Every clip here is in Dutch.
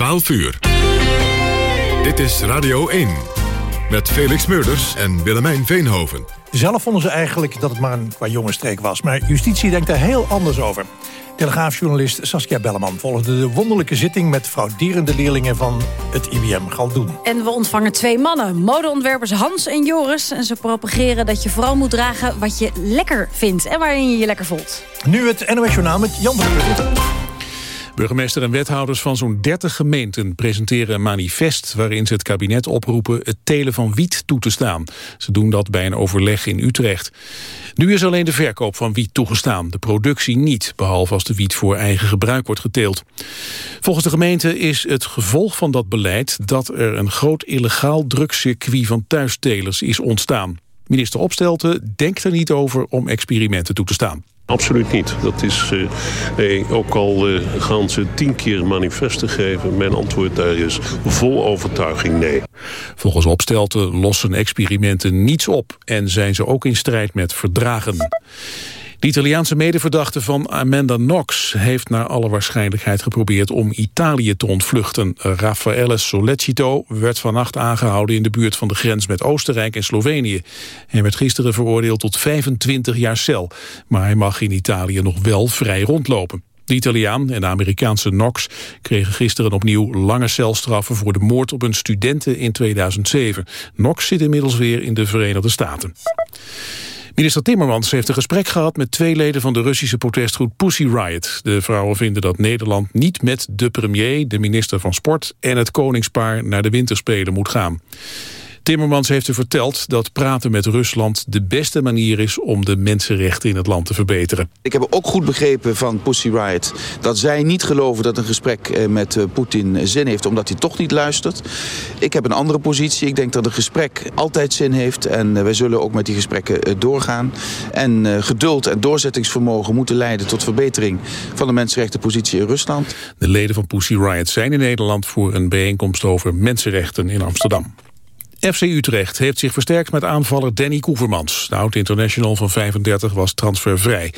12 uur. Dit is Radio 1. Met Felix Meurders en Willemijn Veenhoven. Zelf vonden ze eigenlijk dat het maar een qua jongenstreek was. Maar justitie denkt daar heel anders over. Telegraafjournalist Saskia Belleman volgde de wonderlijke zitting... met frauderende leerlingen van het IBM Galdoen. En we ontvangen twee mannen, modeontwerpers Hans en Joris. En ze propageren dat je vooral moet dragen wat je lekker vindt... en waarin je je lekker voelt. Nu het NOS Journaal met Jan van der Burgemeester en wethouders van zo'n 30 gemeenten presenteren een manifest waarin ze het kabinet oproepen het telen van wiet toe te staan. Ze doen dat bij een overleg in Utrecht. Nu is alleen de verkoop van wiet toegestaan, de productie niet, behalve als de wiet voor eigen gebruik wordt geteeld. Volgens de gemeente is het gevolg van dat beleid dat er een groot illegaal drugscircuit van thuistelers is ontstaan. Minister Opstelten denkt er niet over om experimenten toe te staan. Absoluut niet. Dat is uh, ook al uh, gaan ze tien keer manifesten geven. Mijn antwoord daar is vol overtuiging nee. Volgens Opstelten lossen experimenten niets op en zijn ze ook in strijd met verdragen. De Italiaanse medeverdachte van Amanda Knox heeft naar alle waarschijnlijkheid geprobeerd om Italië te ontvluchten. Raffaele Sollecito werd vannacht aangehouden in de buurt van de grens met Oostenrijk en Slovenië. Hij werd gisteren veroordeeld tot 25 jaar cel, maar hij mag in Italië nog wel vrij rondlopen. De Italiaan en de Amerikaanse Knox kregen gisteren opnieuw lange celstraffen voor de moord op een studenten in 2007. Knox zit inmiddels weer in de Verenigde Staten. Minister Timmermans heeft een gesprek gehad met twee leden van de Russische protestgroep Pussy Riot. De vrouwen vinden dat Nederland niet met de premier, de minister van Sport en het koningspaar naar de winterspelen moet gaan. Timmermans heeft er verteld dat praten met Rusland de beste manier is om de mensenrechten in het land te verbeteren. Ik heb ook goed begrepen van Pussy Riot dat zij niet geloven dat een gesprek eh, met eh, Poetin zin heeft omdat hij toch niet luistert. Ik heb een andere positie. Ik denk dat een gesprek altijd zin heeft en eh, wij zullen ook met die gesprekken doorgaan. En geduld en doorzettingsvermogen moeten leiden tot verbetering van de mensenrechtenpositie in Rusland. De leden van Pussy Riot zijn in Nederland voor een bijeenkomst over mensenrechten in Amsterdam. FC Utrecht heeft zich versterkt met aanvaller Danny Koevermans. De oud-international van 35 was transfervrij.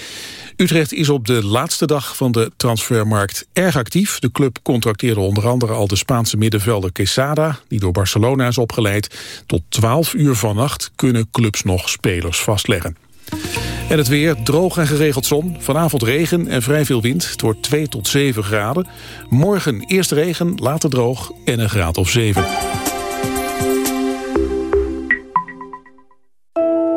Utrecht is op de laatste dag van de transfermarkt erg actief. De club contracteerde onder andere al de Spaanse middenvelder Quesada... die door Barcelona is opgeleid. Tot 12 uur vannacht kunnen clubs nog spelers vastleggen. En het weer, droog en geregeld zon. Vanavond regen en vrij veel wind. Het wordt 2 tot 7 graden. Morgen eerst regen, later droog en een graad of 7.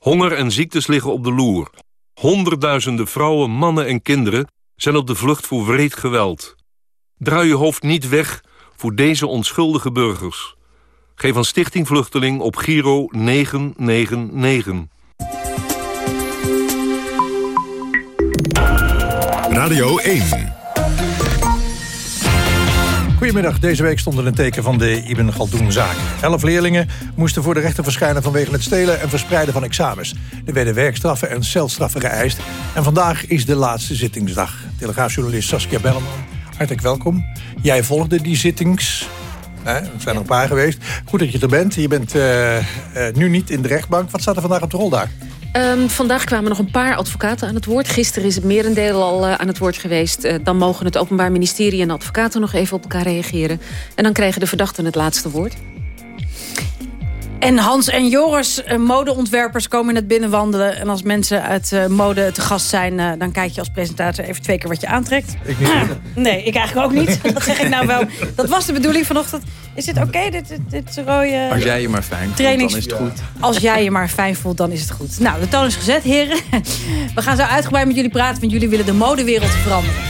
Honger en ziektes liggen op de loer. Honderdduizenden vrouwen, mannen en kinderen zijn op de vlucht voor wreed geweld. Draai je hoofd niet weg voor deze onschuldige burgers. Geef aan Stichting Vluchteling op Giro 999. Radio 1 Goedemiddag, deze week stond er een teken van de Ibn Galdoen-zaak. Elf leerlingen moesten voor de rechter verschijnen vanwege het stelen en verspreiden van examens. Er werden werkstraffen en celstraffen geëist. En vandaag is de laatste zittingsdag. Telegraafjournalist Saskia Belleman, hartelijk welkom. Jij volgde die zittings. er zijn er een paar geweest. Goed dat je er bent. Je bent uh, uh, nu niet in de rechtbank. Wat staat er vandaag op de rol daar? Um, vandaag kwamen nog een paar advocaten aan het woord. Gisteren is het merendeel al uh, aan het woord geweest. Uh, dan mogen het Openbaar Ministerie en advocaten nog even op elkaar reageren. En dan krijgen de verdachten het laatste woord. En Hans en Joris, uh, modeontwerpers, komen het binnenwandelen. En als mensen uit uh, mode te gast zijn... Uh, dan kijk je als presentator even twee keer wat je aantrekt. Ik niet. nee, ik eigenlijk ook niet. dat zeg ik nou wel. Dat was de bedoeling vanochtend. Is dit oké, okay, dit, dit, dit rode... Als jij je maar fijn trainings... voelt, dan is het goed. Als jij je maar fijn voelt, dan is het goed. Nou, de toon is gezet, heren. We gaan zo uitgebreid met jullie praten... want jullie willen de modewereld veranderen.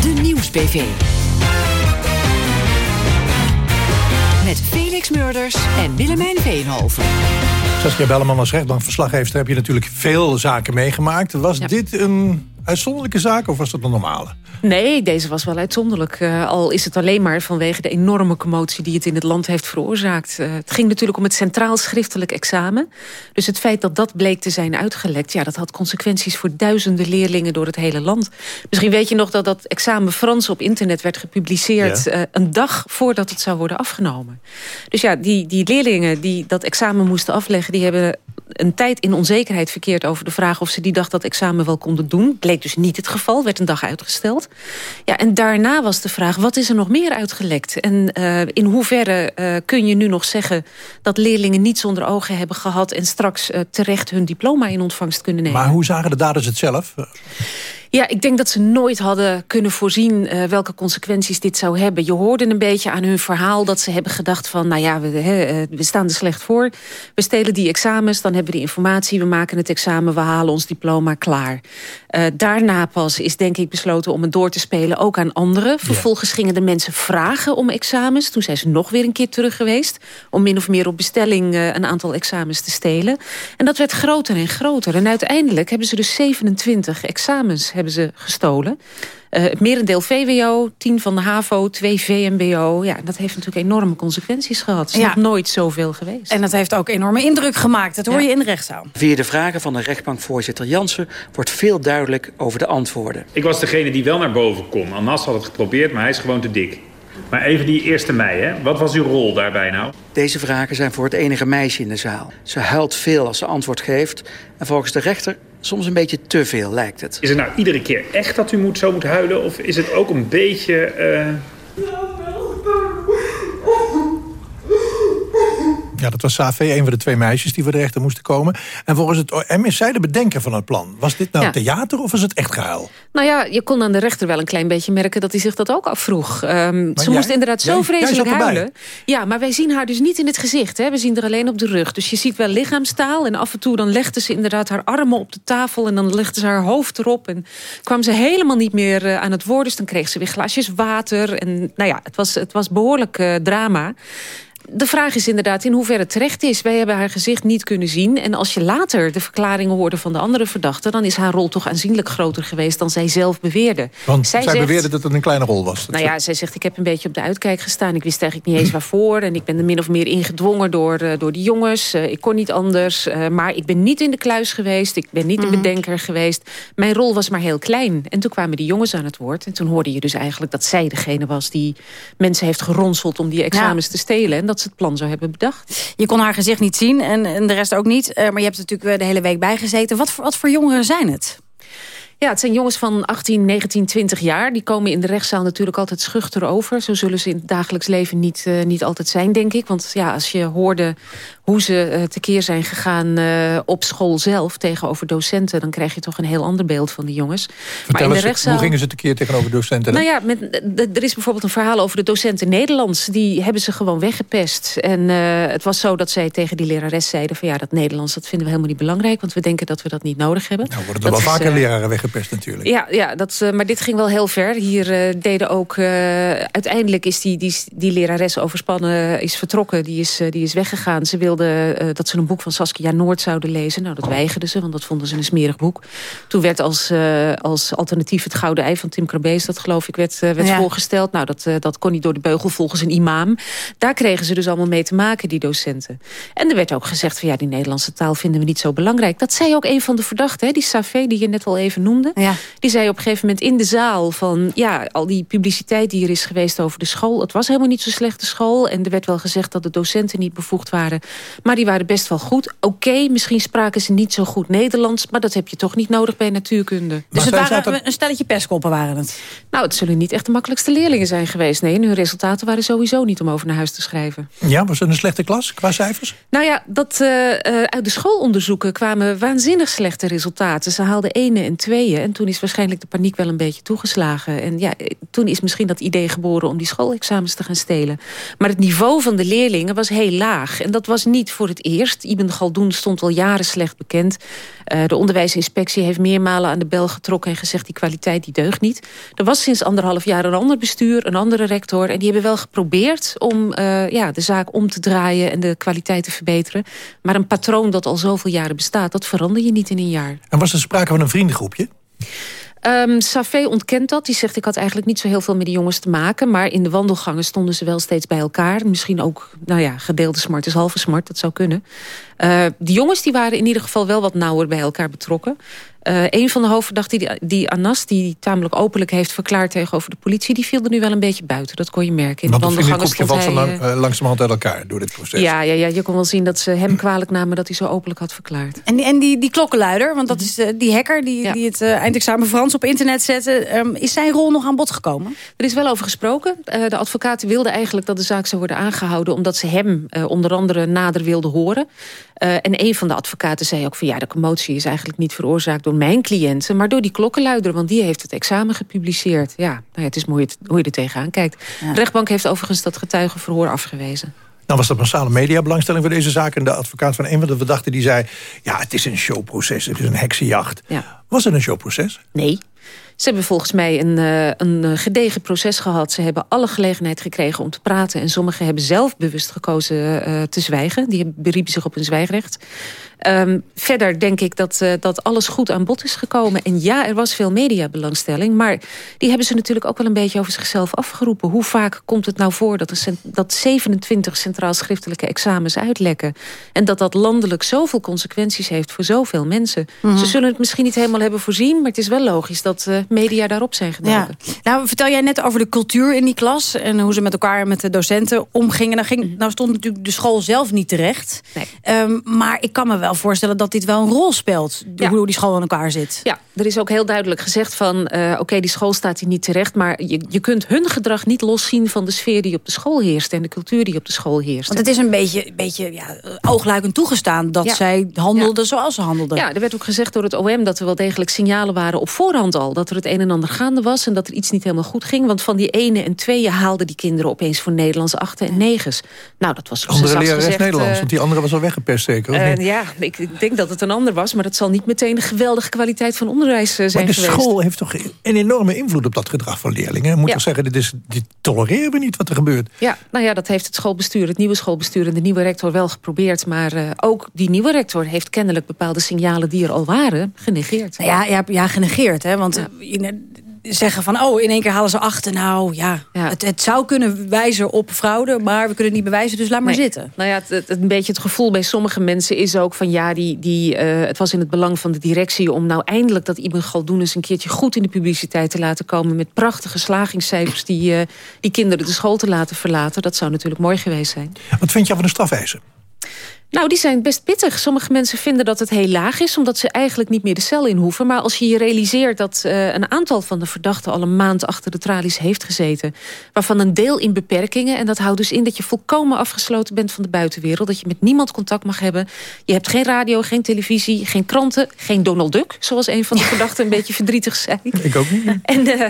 De Nieuws-PV. Met Felix Murders en Willemijn Veenhoven. Saskia Belleman als rechtbankverslaggever heb je natuurlijk veel zaken meegemaakt. Was Ja. dit een uitzonderlijke zaak of was dat een normale? Nee, deze was wel uitzonderlijk. Uh, al is het alleen maar vanwege de enorme commotie die het in het land heeft veroorzaakt. Uh, het ging natuurlijk om het centraal schriftelijk examen. Dus het feit dat dat bleek te zijn uitgelekt... ja, dat had consequenties voor duizenden leerlingen door het hele land. Misschien weet je nog dat dat examen Frans op internet werd gepubliceerd... Ja. Uh, een dag voordat het zou worden afgenomen. Dus ja, die, die leerlingen die dat examen moesten afleggen... die hebben een tijd in onzekerheid verkeerd over de vraag... of ze die dag dat examen wel konden doen. Bleek dus niet het geval, werd een dag uitgesteld. Ja, en daarna was de vraag, wat is er nog meer uitgelekt? En uh, in hoeverre uh, kun je nu nog zeggen... dat leerlingen niet zonder ogen hebben gehad... en straks uh, terecht hun diploma in ontvangst kunnen nemen? Maar hoe zagen de daders het zelf? Ja, ik denk dat ze nooit hadden kunnen voorzien uh, welke consequenties dit zou hebben. Je hoorde een beetje aan hun verhaal dat ze hebben gedacht van... nou ja, we, he, we staan er slecht voor. We stelen die examens, dan hebben we die informatie. We maken het examen, we halen ons diploma klaar. Uh, daarna pas is denk ik besloten om het door te spelen ook aan anderen. Vervolgens gingen de mensen vragen om examens. Toen zijn ze nog weer een keer terug geweest... om min of meer op bestelling uh, een aantal examens te stelen. En dat werd groter en groter. En uiteindelijk hebben ze dus 27 examens hebben ze gestolen. Uh, het merendeel VWO, 10 van de HAVO, 2 VMBO. Ja, dat heeft natuurlijk enorme consequenties gehad. Het is ja. nog nooit zoveel geweest. En dat heeft ook enorme indruk gemaakt. Dat hoor ja. je in de rechtszaal. Via de vragen van de rechtbankvoorzitter Jansen... wordt veel duidelijk over de antwoorden. Ik was degene die wel naar boven kon. Anas had het geprobeerd, maar hij is gewoon te dik. Maar even die eerste mei, hè? wat was uw rol daarbij nou? Deze vragen zijn voor het enige meisje in de zaal. Ze huilt veel als ze antwoord geeft. En volgens de rechter soms een beetje te veel, lijkt het. Is het nou iedere keer echt dat u moet, zo moet huilen? Of is het ook een beetje... Uh... Ja, dat was Savé, een van de twee meisjes die voor de rechter moesten komen. En volgens het OM is zij de bedenker van het plan. Was dit nou ja. theater of was het echt gehuil? Nou ja, je kon aan de rechter wel een klein beetje merken dat hij zich dat ook afvroeg. Um, ze jij, moest inderdaad zo jij, vreselijk jij huilen. Ja, maar wij zien haar dus niet in het gezicht. Hè. We zien er alleen op de rug. Dus je ziet wel lichaamstaal. En af en toe dan legde ze inderdaad haar armen op de tafel. En dan legde ze haar hoofd erop. En kwam ze helemaal niet meer uh, aan het woord. Dus dan kreeg ze weer glaasjes water. En nou ja, het was, het was behoorlijk uh, drama de vraag is inderdaad in hoeverre het terecht is. Wij hebben haar gezicht niet kunnen zien. En als je later de verklaringen hoorde van de andere verdachten... dan is haar rol toch aanzienlijk groter geweest dan zij zelf beweerde. Want zij, zij zegt, beweerde dat het een kleine rol was. Nou ja, zij zegt ik heb een beetje op de uitkijk gestaan. Ik wist eigenlijk niet eens waarvoor. En ik ben er min of meer ingedwongen door, uh, door die jongens. Uh, ik kon niet anders. Uh, maar ik ben niet in de kluis geweest. Ik ben niet de bedenker geweest. Mijn rol was maar heel klein. En toen kwamen die jongens aan het woord. En toen hoorde je dus eigenlijk dat zij degene was... die mensen heeft geronseld om die examens ja. te stelen. En dat ze het plan zou hebben bedacht. Je kon haar gezicht niet zien en, en de rest ook niet. Uh, maar je hebt er natuurlijk de hele week bijgezeten. Wat voor, wat voor jongeren zijn het? Ja, het zijn jongens van 18, 19, 20 jaar. Die komen in de rechtszaal natuurlijk altijd schuchter over. Zo zullen ze in het dagelijks leven niet, uh, niet altijd zijn, denk ik. Want ja, als je hoorde hoe ze uh, tekeer zijn gegaan uh, op school zelf... tegenover docenten, dan krijg je toch een heel ander beeld van die jongens. Vertel maar in de rechtszaal... hoe gingen ze tekeer tegenover docenten? Nou ja, met, er is bijvoorbeeld een verhaal over de docenten Nederlands. Die hebben ze gewoon weggepest. En het was zo dat zij tegen die lerares zeiden... van ja, dat Nederlands dat vinden we helemaal niet belangrijk... want we denken dat we dat niet nodig hebben. Nou worden er wel vaker leraren weggepest natuurlijk. Ja, ja dat, uh, maar dit ging wel heel ver. Hier deden ook... Uiteindelijk is die, die, die lerares overspannen is vertrokken. Die is, die is weggegaan. Ze wilde dat ze een boek van Saskia Noord zouden lezen. Nou, dat weigerden ze, want dat vonden ze een smerig boek. Toen werd als, als alternatief het Gouden Ei van Tim Krabees... dat geloof ik werd, werd ja. voorgesteld. Nou, dat, dat kon niet door de beugel volgens een imam. Daar kregen ze dus allemaal mee te maken, die docenten. En er werd ook gezegd van ja, die Nederlandse taal vinden we niet zo belangrijk. Dat zei ook een van de verdachten, hè, die Safé, die je net al even noemde. Ja. Die zei op een gegeven moment in de zaal van... ja, al die publiciteit die er is geweest over de school... het was helemaal niet zo slechte school. En er werd wel gezegd dat de docenten niet bevoegd waren. Maar die waren best wel goed. Oké, okay, misschien spraken ze niet zo goed Nederlands... maar dat heb je toch niet nodig bij natuurkunde. Dus het waren zaten... een stelletje perskoppen waren het? Nou, het zullen niet echt de makkelijkste leerlingen zijn geweest. Nee, hun resultaten waren sowieso niet om over naar huis te schrijven. Ja, was het een slechte klas qua cijfers? Nou ja, dat, uh, uit de schoolonderzoeken kwamen waanzinnig slechte resultaten. Ze haalden ene en tweeën. En toen is waarschijnlijk de paniek wel een beetje toegeslagen. En ja, toen is misschien dat idee geboren om die schoolexamens te gaan stelen. Maar het niveau van de leerlingen was heel laag. En dat was niet voor het eerst. Ibn Galdoen stond al jaren slecht bekend. Uh, de onderwijsinspectie heeft meermalen aan de bel getrokken... en gezegd die kwaliteit die deugt niet. Er was sinds anderhalf jaar een ander bestuur, een andere rector... en die hebben wel geprobeerd om uh, ja, de zaak om te draaien... en de kwaliteit te verbeteren. Maar een patroon dat al zoveel jaren bestaat... dat verander je niet in een jaar. En was er sprake van een vriendengroepje? Um, Safé ontkent dat. Die zegt, ik had eigenlijk niet zo heel veel met die jongens te maken. Maar in de wandelgangen stonden ze wel steeds bij elkaar. Misschien ook, nou ja, gedeelde smart is halve smart. Dat zou kunnen. Uh, die jongens die waren in ieder geval wel wat nauwer bij elkaar betrokken. Uh, een van de hoofdverdachten, die, die Anas, die tamelijk openlijk heeft verklaard tegenover de politie, die viel er nu wel een beetje buiten. Dat kon je merken. In Want de wandelgangen stond hij... Lang, uh, langzamerhand uit elkaar door dit proces. Ja, ja, ja, je kon wel zien dat ze hem kwalijk namen dat hij zo openlijk had verklaard. En, en die, die klokkenluider, want dat is uh, die hacker die, ja. die het eindexamen Frans op internet zette. Um, is zijn rol nog aan bod gekomen? Er is wel over gesproken. de advocaten wilden eigenlijk dat de zaak zou worden aangehouden omdat ze hem onder andere nader wilden horen. en een van de advocaten zei ook van ja, de commotie is eigenlijk niet veroorzaakt door mijn cliënten maar door die klokkenluider, want die heeft het examen gepubliceerd. Ja, nou ja het is mooi hoe je er tegenaan kijkt. Ja. De rechtbank heeft overigens dat getuigenverhoor afgewezen. Nou was dat massale mediabelangstelling voor deze zaak. En de advocaat van een van de verdachten die zei... ja, het is een showproces, het is een heksenjacht. Ja. Was het een showproces? Nee. Ze hebben volgens mij een, uh, een gedegen proces gehad. Ze hebben alle gelegenheid gekregen om te praten. En sommigen hebben zelf bewust gekozen uh, te zwijgen. Die beriepen zich op een zwijgrecht. Um, verder denk ik dat, uh, dat alles goed aan bod is gekomen. En ja, er was veel mediabelangstelling. Maar die hebben ze natuurlijk ook wel een beetje over zichzelf afgeroepen. Hoe vaak komt het nou voor dat, er dat 27 centraal schriftelijke examens uitlekken? En dat dat landelijk zoveel consequenties heeft voor zoveel mensen. Mm -hmm. Ze zullen het misschien niet helemaal hebben voorzien. Maar het is wel logisch dat uh, media daarop zijn gedoken. Ja. Nou, vertel jij net over de cultuur in die klas. En hoe ze met elkaar met de docenten omgingen. Nou, ging, -hmm. nou stond natuurlijk de school zelf niet terecht. Nee. Um, maar ik kan me wel voorstellen dat dit wel een rol speelt. Ja. Hoe die school in elkaar zit. Ja, er is ook heel duidelijk gezegd van... Uh, oké, okay, die school staat hier niet terecht... maar je, je kunt hun gedrag niet loszien van de sfeer die op de school heerst... en de cultuur die op de school heerst. Want het is een beetje, beetje ja, oogluikend toegestaan... dat ja. zij handelden ja. zoals ze handelden. Ja, er werd ook gezegd door het OM dat er wel degelijk signalen waren... op voorhand al, dat er het een en ander gaande was... en dat er iets niet helemaal goed ging. Want van die ene en tweeën haalden die kinderen opeens voor Nederlands achten en negens. Nou, dat was Andere lerares Nederlands, uh, want die andere was al weggepest zeker? Of uh, ja, ik, ik denk dat het een ander was... maar dat zal niet meteen een geweldige kwaliteit van onderwijs zijn maar de geweest. school heeft toch een enorme invloed op dat gedrag van leerlingen? Moet ja. toch zeggen, dit, is, dit tolereren we niet wat er gebeurt? Ja, nou ja, dat heeft het schoolbestuur, het nieuwe schoolbestuur... en de nieuwe rector wel geprobeerd. Maar uh, ook die nieuwe rector heeft kennelijk bepaalde signalen... die er al waren, genegeerd. Nou ja, ja, ja genegeerd, hè, want... Ja zeggen van, oh, in één keer halen ze achter. Nou ja, ja. Het, het, zou kunnen wijzen op fraude, maar we kunnen het niet bewijzen, dus laat maar nee. zitten. Nou ja, het, het, een beetje het gevoel bij sommige mensen is ook van, ja, die, die, uh, het was in het belang van de directie om nou eindelijk dat Ibn Galdoen eens een keertje goed in de publiciteit te laten komen met prachtige slagingscijfers die, uh, die kinderen de school te laten verlaten. Dat zou natuurlijk mooi geweest zijn. Wat vind je van de strafeisen? Nou, die zijn best pittig. Sommige mensen vinden dat het heel laag is... omdat ze eigenlijk niet meer de cel in hoeven. Maar als je je realiseert dat uh, een aantal van de verdachten... al een maand achter de tralies heeft gezeten... waarvan een deel in beperkingen... en dat houdt dus in dat je volkomen afgesloten bent van de buitenwereld... dat je met niemand contact mag hebben. Je hebt geen radio, geen televisie, geen kranten... geen Donald Duck, zoals een van de verdachten een beetje verdrietig zei. Ik ook niet. En... Uh,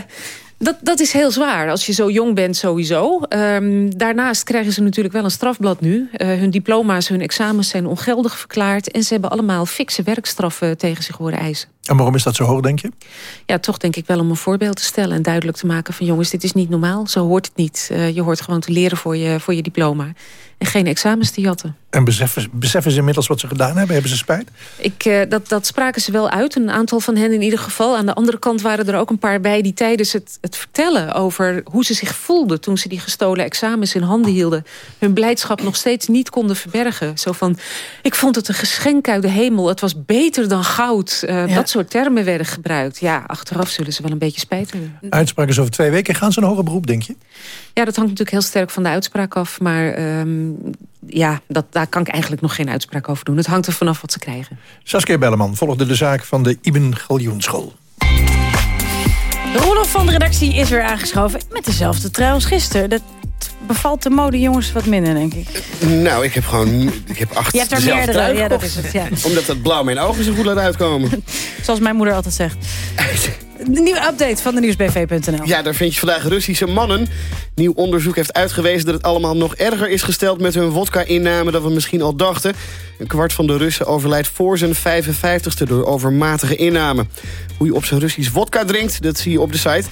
dat, dat is heel zwaar, als je zo jong bent sowieso. Um, daarnaast krijgen ze natuurlijk wel een strafblad nu. Uh, hun diploma's, hun examens zijn ongeldig verklaard... en ze hebben allemaal fikse werkstraffen tegen zich horen eisen. En waarom is dat zo hoog, denk je? Ja, toch denk ik wel om een voorbeeld te stellen... en duidelijk te maken van jongens, dit is niet normaal. Zo hoort het niet. Uh, je hoort gewoon te leren voor je, voor je diploma. En geen examens te jatten. En beseffen, beseffen ze inmiddels wat ze gedaan hebben? Hebben ze spijt? Ik, uh, dat, dat spraken ze wel uit. Een aantal van hen in ieder geval. Aan de andere kant waren er ook een paar bij... die tijdens het, het vertellen over hoe ze zich voelden... toen ze die gestolen examens in handen hielden... hun blijdschap nog steeds niet konden verbergen. Zo van, ik vond het een geschenk uit de hemel. Het was beter dan goud. Uh, ja. Dat soort termen werden gebruikt. Ja, achteraf zullen ze wel een beetje spijt hebben. Uitspraak is over twee weken. Gaan ze een hoger beroep, denk je? Ja, dat hangt natuurlijk heel sterk van de uitspraak af. Maar um, ja, dat, daar kan ik eigenlijk nog geen uitspraak over doen. Het hangt er vanaf wat ze krijgen. Saskia Belleman volgde de zaak van de Ibn Galjoenschool. Rolof van de redactie is weer aangeschoven. Met dezelfde trui als gisteren. Dat bevalt de mode jongens wat minder, denk ik. Nou, ik heb gewoon ik heb acht Je hebt er meerdere, ja, dat is het. Ja. Omdat dat blauw mijn ogen zo goed laat uitkomen. Zoals mijn moeder altijd zegt. De nieuwe update van de nieuwsbv.nl. Ja, daar vind je vandaag Russische mannen. Nieuw onderzoek heeft uitgewezen dat het allemaal nog erger is gesteld... met hun vodka-inname dan we misschien al dachten. Een kwart van de Russen overlijdt voor zijn 55ste door overmatige inname. Hoe je op zijn Russisch vodka drinkt, dat zie je op de site.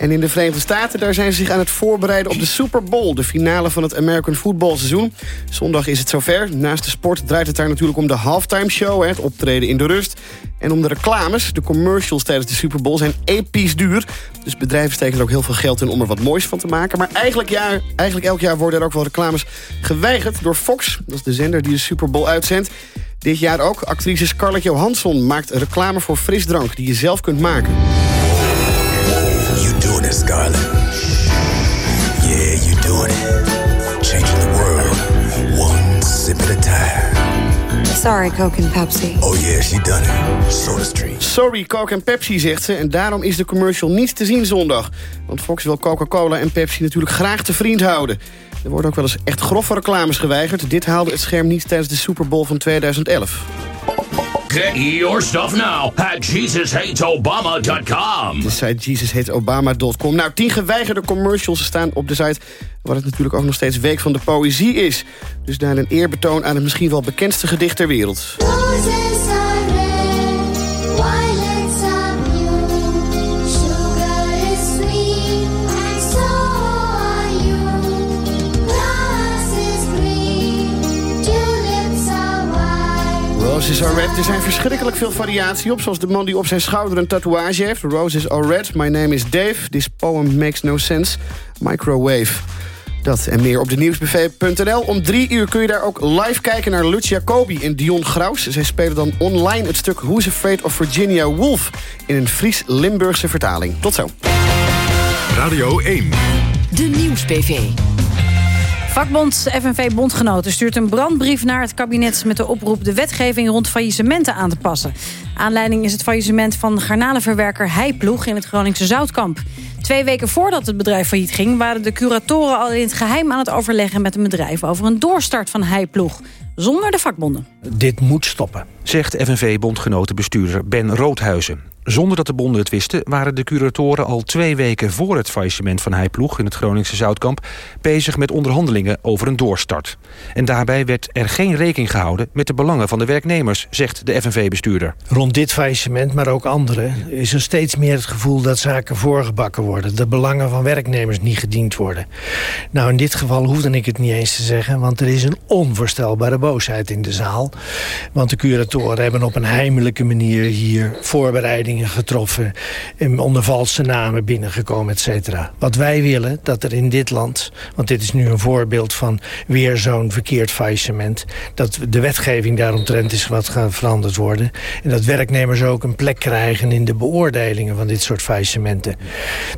En in de Verenigde Staten daar zijn ze zich aan het voorbereiden op de Super Bowl... de finale van het American Football seizoen. Zondag is het zover. Naast de sport draait het daar natuurlijk om de halftime show... het optreden in de rust. En om de reclames, de commercials tijdens de Super Bowl... zijn episch duur. Dus bedrijven steken er ook heel veel geld in om er wat moois van te maken. Maar eigenlijk, jaar, eigenlijk elk jaar worden er ook wel reclames geweigerd door Fox. Dat is de zender die de Super Bowl uitzendt. Dit jaar ook. Actrice Scarlett Johansson maakt reclame voor frisdrank... die je zelf kunt maken. Yeah, doing it. Changing the world, one sip at a time. Sorry, Coke and Pepsi. Oh yeah, she done it. Soda Street. Sorry, Coke en Pepsi, zegt ze. En daarom is de commercial niet te zien zondag. Want Fox wil Coca-Cola en Pepsi natuurlijk graag te vriend houden. Er worden ook wel eens echt grove reclames geweigerd. Dit haalde het scherm niet tijdens de Super Bowl van 2011. Get your stuff now at JesusHatesObama.com. De site JesusHatesObama.com. Nou, tien geweigerde commercials staan op de site... waar het natuurlijk ook nog steeds Week van de Poëzie is. Dus daar een eerbetoon aan het misschien wel bekendste gedicht ter wereld. Roses are red. Er zijn verschrikkelijk veel variatie op. Zoals de man die op zijn schouder een tatoeage heeft. Roses are red. My name is Dave. This poem makes no sense. Microwave. Dat en meer op de nieuwsbv.nl. Om drie uur kun je daar ook live kijken naar Lucia Jacobi en Dion Graus. Zij spelen dan online het stuk Who's Afraid of Virginia Woolf... in een Fries-Limburgse vertaling. Tot zo. Radio 1. De Nieuwsbv. Vakbond FNV Bondgenoten stuurt een brandbrief naar het kabinet... met de oproep de wetgeving rond faillissementen aan te passen. Aanleiding is het faillissement van garnalenverwerker Heiploeg... in het Groningse Zoutkamp. Twee weken voordat het bedrijf failliet ging... waren de curatoren al in het geheim aan het overleggen met een bedrijf... over een doorstart van Heiploeg, zonder de vakbonden. Dit moet stoppen. Zegt FNV-bondgenotenbestuurder Ben Roodhuizen. Zonder dat de bonden het wisten, waren de curatoren al twee weken voor het faillissement van Heiploeg in het Groningse Zoutkamp bezig met onderhandelingen over een doorstart. En daarbij werd er geen rekening gehouden met de belangen van de werknemers, zegt de FNV-bestuurder. Rond dit faillissement, maar ook andere, is er steeds meer het gevoel dat zaken voorgebakken worden. De belangen van werknemers niet gediend worden. Nou, in dit geval hoefde ik het niet eens te zeggen, want er is een onvoorstelbare boosheid in de zaal. Want de curatoren hebben op een heimelijke manier hier voorbereidingen getroffen... onder valse namen binnengekomen, et cetera. Wat wij willen, dat er in dit land... want dit is nu een voorbeeld van weer zo'n verkeerd faillissement... dat de wetgeving daaromtrent is wat gaan veranderd worden... en dat werknemers ook een plek krijgen in de beoordelingen van dit soort faillissementen.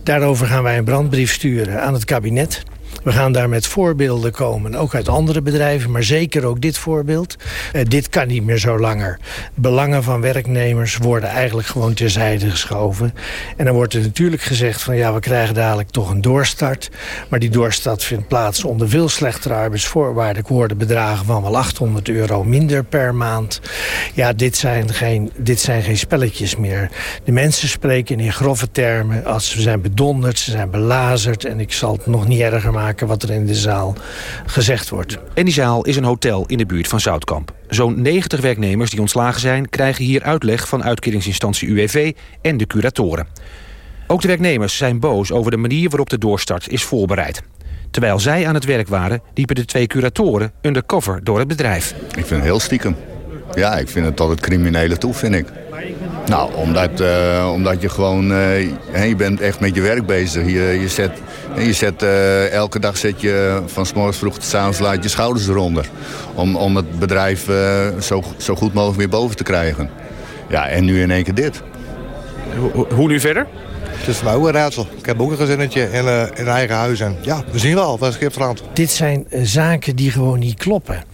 Daarover gaan wij een brandbrief sturen aan het kabinet... We gaan daar met voorbeelden komen, ook uit andere bedrijven... maar zeker ook dit voorbeeld. Uh, dit kan niet meer zo langer. Belangen van werknemers worden eigenlijk gewoon terzijde geschoven. En dan wordt er natuurlijk gezegd van... ja, we krijgen dadelijk toch een doorstart. Maar die doorstart vindt plaats onder veel slechtere arbeidsvoorwaarden. Ik hoorde bedragen van wel 800 euro minder per maand. Ja, dit zijn geen, dit zijn geen spelletjes meer. De mensen spreken in grove termen als ze zijn bedonderd, ze zijn belazerd... en ik zal het nog niet erger maken wat er in de zaal gezegd wordt. En die zaal is een hotel in de buurt van Zoutkamp. Zo'n 90 werknemers die ontslagen zijn... krijgen hier uitleg van uitkeringsinstantie UWV en de curatoren. Ook de werknemers zijn boos over de manier waarop de doorstart is voorbereid. Terwijl zij aan het werk waren, liepen de twee curatoren undercover door het bedrijf. Ik vind het heel stiekem. Ja, ik vind het tot het criminele toe, vind ik. Nou, omdat, uh, omdat je gewoon, uh, je bent echt met je werk bezig. Je, je zet, je zet uh, elke dag zet je van s morgens vroeg tot s laat je schouders eronder. Om, om het bedrijf zo, zo goed mogelijk weer boven te krijgen. Ja, en nu in één keer dit. Hoe, hoe nu verder? Het is voor mij een raadsel. Ik heb ook een gezinnetje in, uh, in eigen huis. En ja, we zien wel wat schip verandert. Dit zijn uh, zaken die gewoon niet kloppen.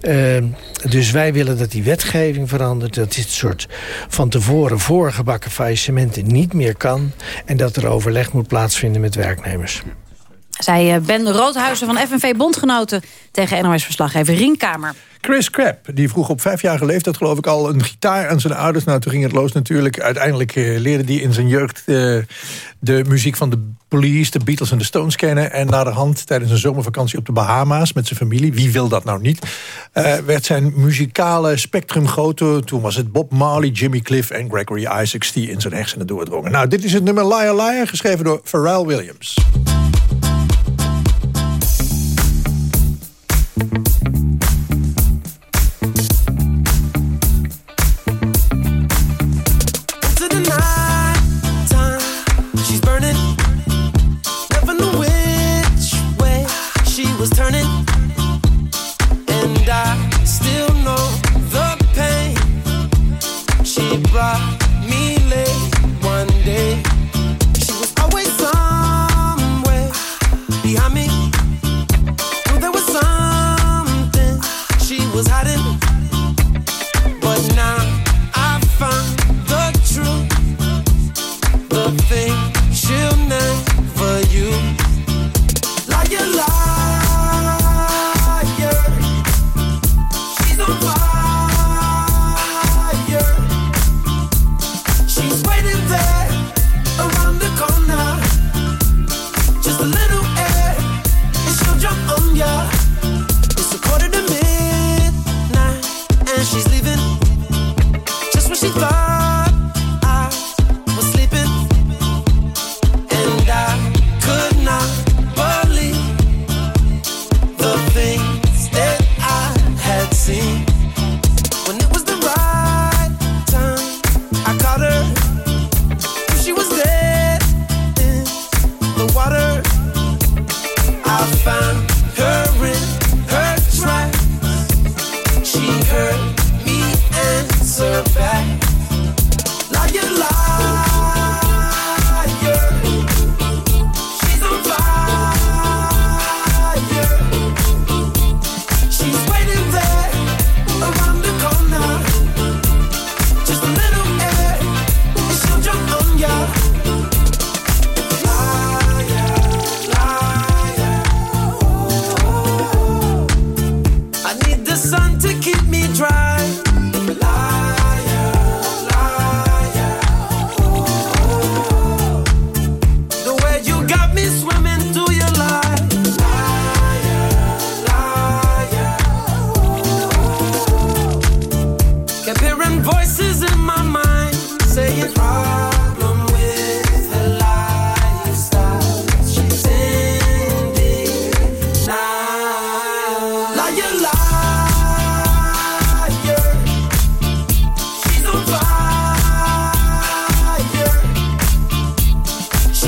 Uh, dus wij willen dat die wetgeving verandert. Dat dit soort van tevoren voorgebakken faillissementen niet meer kan. En dat er overleg moet plaatsvinden met werknemers. Zij uh, Ben Roodhuizen van FNV Bondgenoten tegen NOS-verslaggever Rienkamer. Chris Crabb, die vroeg op vijfjarige leeftijd geloof ik al een gitaar aan zijn ouders. Nou, toen ging het los natuurlijk. Uiteindelijk uh, leerde hij in zijn jeugd uh, de muziek van de Police, de Beatles en de Stones kennen. En na de hand tijdens een zomervakantie op de Bahama's met zijn familie. Wie wil dat nou niet? Werd zijn muzikale spectrum groter. Toen was het Bob Marley, Jimmy Cliff en Gregory Isaacs die in zijn hersenen doordrongen. Nou, dit is het nummer Liar Liar, geschreven door Pharrell Williams.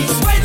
Spider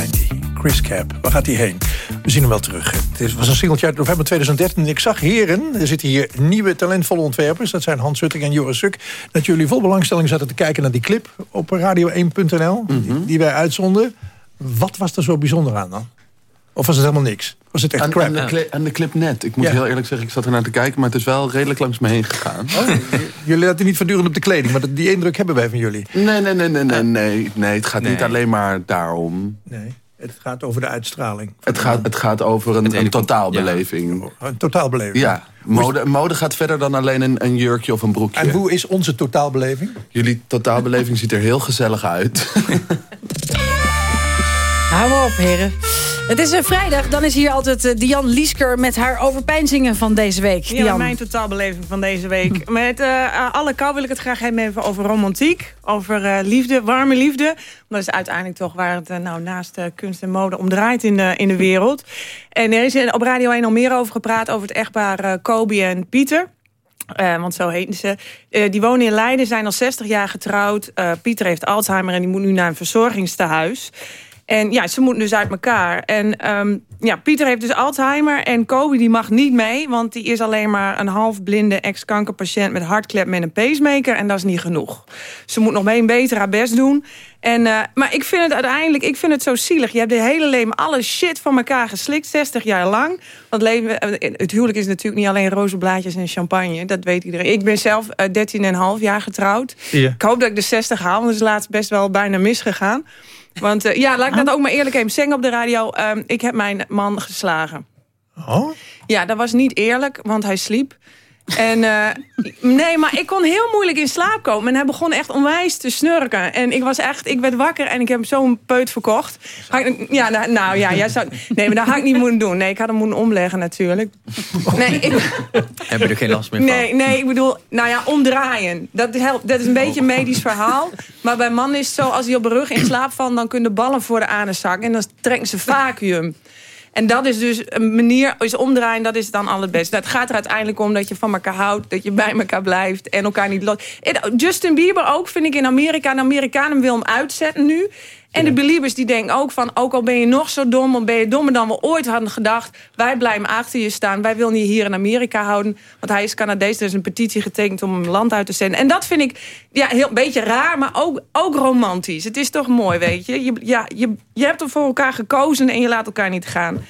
verdwijnt hij. Chris Cap, waar gaat hij heen? We zien hem wel terug. Het was een singeltje uit november 2013. En ik zag heren, er zitten hier nieuwe talentvolle ontwerpers. Dat zijn Hans Zutting en Joris Suk. Dat jullie vol belangstelling zaten te kijken naar die clip op radio1.nl. die, die wij uitzonden. Wat was er zo bijzonder aan dan? Of was het helemaal niks? Was het echt Aan, crap? aan de, cli- aan de clip net. Ik moet Ja. heel eerlijk zeggen, ik zat ernaar te kijken... maar het is wel redelijk langs me heen gegaan. Jullie letten niet voortdurend op de kleding. Maar dat- die indruk hebben wij van jullie. Nee, nee, nee, nee, nee, nee. nee het gaat niet alleen maar daarom. Nee, het gaat over de uitstraling. Het gaat, het gaat over een, een totaalbeleving. Een totaalbeleving. Ja, mode, mode gaat verder dan alleen een, een jurkje of een broekje. En hoe is onze totaalbeleving? Jullie totaalbeleving ziet er heel gezellig uit. Hou maar op, heren. Het is eh, vrijdag, dan is hier altijd eh, Diane Liesker... met haar overpijnzingen van deze week. Ja, mijn totaalbeleving van deze week. Met eh, alle kou wil ik het graag hebben even over romantiek. Over liefde, warme liefde. Dat is uiteindelijk toch waar het nou, naast kunst en mode om draait in de, in de wereld. En er is op Radio 1 al meer over gepraat... over het echtpaar Kobe en Pieter. Want zo heten ze. Die wonen in Leiden, zijn al 60 jaar getrouwd. Pieter heeft Alzheimer en die moet nu naar een verzorgingstehuis. En ja, ze moeten dus uit elkaar. En ehm, ja, Pieter heeft dus Alzheimer en Kobe die mag niet mee... want die is alleen maar een halfblinde ex-kankerpatiënt... met hartklep met een pacemaker en dat is niet genoeg. Ze moet nog mee een beter haar best doen. En, eh, maar ik vind het uiteindelijk ik vind het zo zielig. Je hebt de hele leven alle shit van elkaar geslikt, 60 jaar lang. Want leven, eh, het huwelijk is natuurlijk niet alleen roze blaadjes en champagne. Dat weet iedereen. Ik ben zelf uh, 13,5 jaar getrouwd. Ja. Ik hoop dat ik de 60 haal, want het is laatst best wel bijna misgegaan. Want uh, ja, laat ik dat ook maar eerlijk even zeggen op de radio. Uh, ik heb mijn man geslagen. Oh? Ja, dat was niet eerlijk, want hij sliep. En uh, nee, maar ik kon heel moeilijk in slaap komen. En hij begon echt onwijs te snurken. En ik was echt, ik werd wakker en ik heb zo'n peut verkocht. Ik, ja, nou, nou, ja, jij zou, nee, maar dat had ik niet moeten doen. Nee, ik had hem moeten omleggen natuurlijk. Nee, ik, Heb je er geen last meer van? Nee, nee, ik bedoel, nou ja, omdraaien. Dat, helpt, dat is een beetje een medisch verhaal. Maar bij mannen is het zo, als hij op de rug in slaap valt... dan kunnen de ballen voor de anus zakken. En dan trekken ze vacuüm. En dat is dus een manier, is omdraaien, dat is dan allerbeste. Het gaat er uiteindelijk om dat je van elkaar houdt, dat je bij elkaar blijft en elkaar niet los. Justin Bieber ook, vind ik in Amerika. De Amerikanen wil hem uitzetten nu. En de believers die denken ook van... ook al ben je nog zo dom, of ben je dommer dan we ooit hadden gedacht... wij blijven achter je staan, wij willen je hier in Amerika houden. Want hij is Canadees, er is een petitie getekend om hem land uit te zenden. En dat vind ik ja, heel een beetje raar, maar ook, ook romantisch. Het is toch mooi, weet je? je, ja, je, je hebt er voor elkaar gekozen en je laat elkaar niet gaan.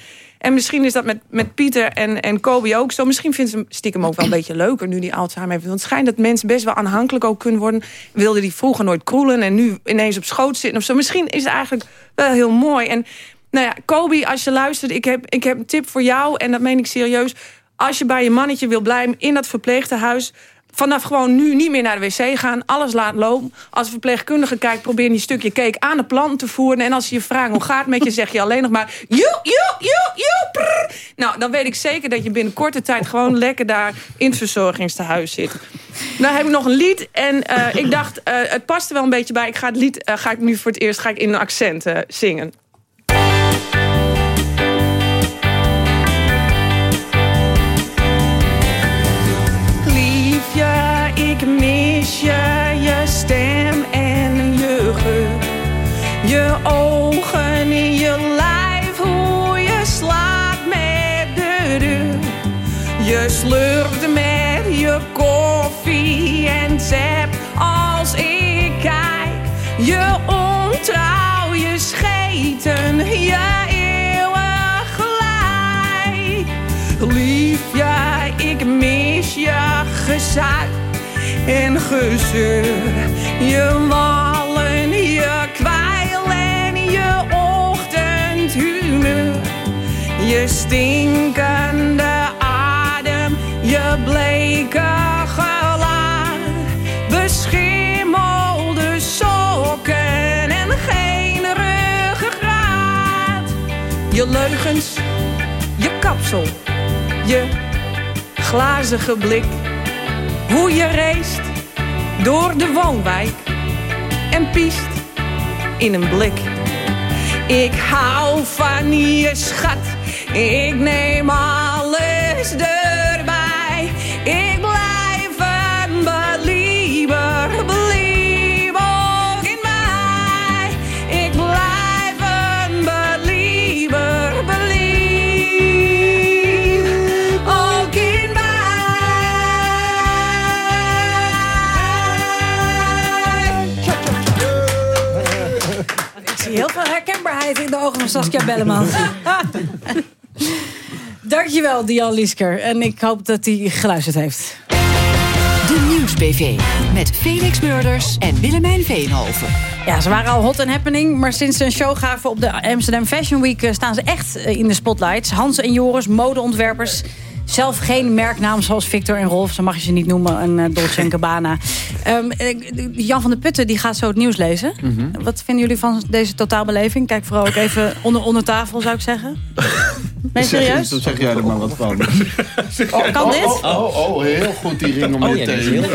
En misschien is dat met, met Pieter en, en Kobe ook zo. Misschien vindt ze hem stiekem ook wel een beetje leuker nu die Alzheimer heeft. Want het schijnt dat mensen best wel aanhankelijk ook kunnen worden. Wilde die vroeger nooit kroelen en nu ineens op schoot zitten of zo. Misschien is het eigenlijk wel heel mooi. En nou ja, Kobe, als je luistert, ik heb, ik heb een tip voor jou. En dat meen ik serieus. Als je bij je mannetje wil blijven in dat verpleegtehuis vanaf gewoon nu niet meer naar de wc gaan. Alles laat lopen. Als een verpleegkundige kijkt, probeer die stukje cake aan de plan te voeren. En als je je vraagt hoe gaat het met je, zeg je alleen nog maar... Joe, joe, joe, joe. Nou, dan weet ik zeker dat je binnen korte tijd gewoon lekker daar in het verzorgingstehuis zit. Dan heb ik nog een lied. En uh, ik dacht, uh, het past er wel een beetje bij. Ik ga het lied, uh, ga ik nu voor het eerst ga ik in een accent zingen. Ogen in je lijf, hoe je slaat met de deur. Je slurpt met je koffie en zep als ik kijk. Je ontrouw, je scheten, je eeuwig gelijk. Lief, ja, ik mis je gezuid en gezeur. Je Je stinkende adem, je bleke gelaat. Beschimmelde sokken en geen ruggengraat. Je leugens, je kapsel, je glazige blik hoe je reist door de woonwijk en piest in een blik. Ik hou van je schat, ik neem alles erbij. Ik blijf een belieber, believe ook in mij. Ik blijf een belieber, believe ook in Ik zie heel veel herkenbaarheid in de ogen van Saskia Belleman. Dankjewel, Dian Liesker. En ik hoop dat hij geluisterd heeft. De Nieuws-PV. Met Felix Murders en Willemijn Veenhoven. Ja, ze waren al hot and happening, maar sinds ze een show gaven op de Amsterdam Fashion Week eh, staan ze echt eh, in de spotlights. Hans en Joris, modeontwerpers. Zelf geen merknaam zoals Victor en Rolf, zo mag je ze niet noemen, een uh, Dolce Gabbana. Um, Jan van der Putten die gaat zo het nieuws lezen. Mm -hmm. Wat vinden jullie van deze totaalbeleving? Kijk vooral ook even onder, onder tafel, zou ik zeggen. Ben je serieus? Dan zeg jij er maar wat van. Oh, kan dit? Oh, oh, oh, heel goed die ring om oh, je ja, teen.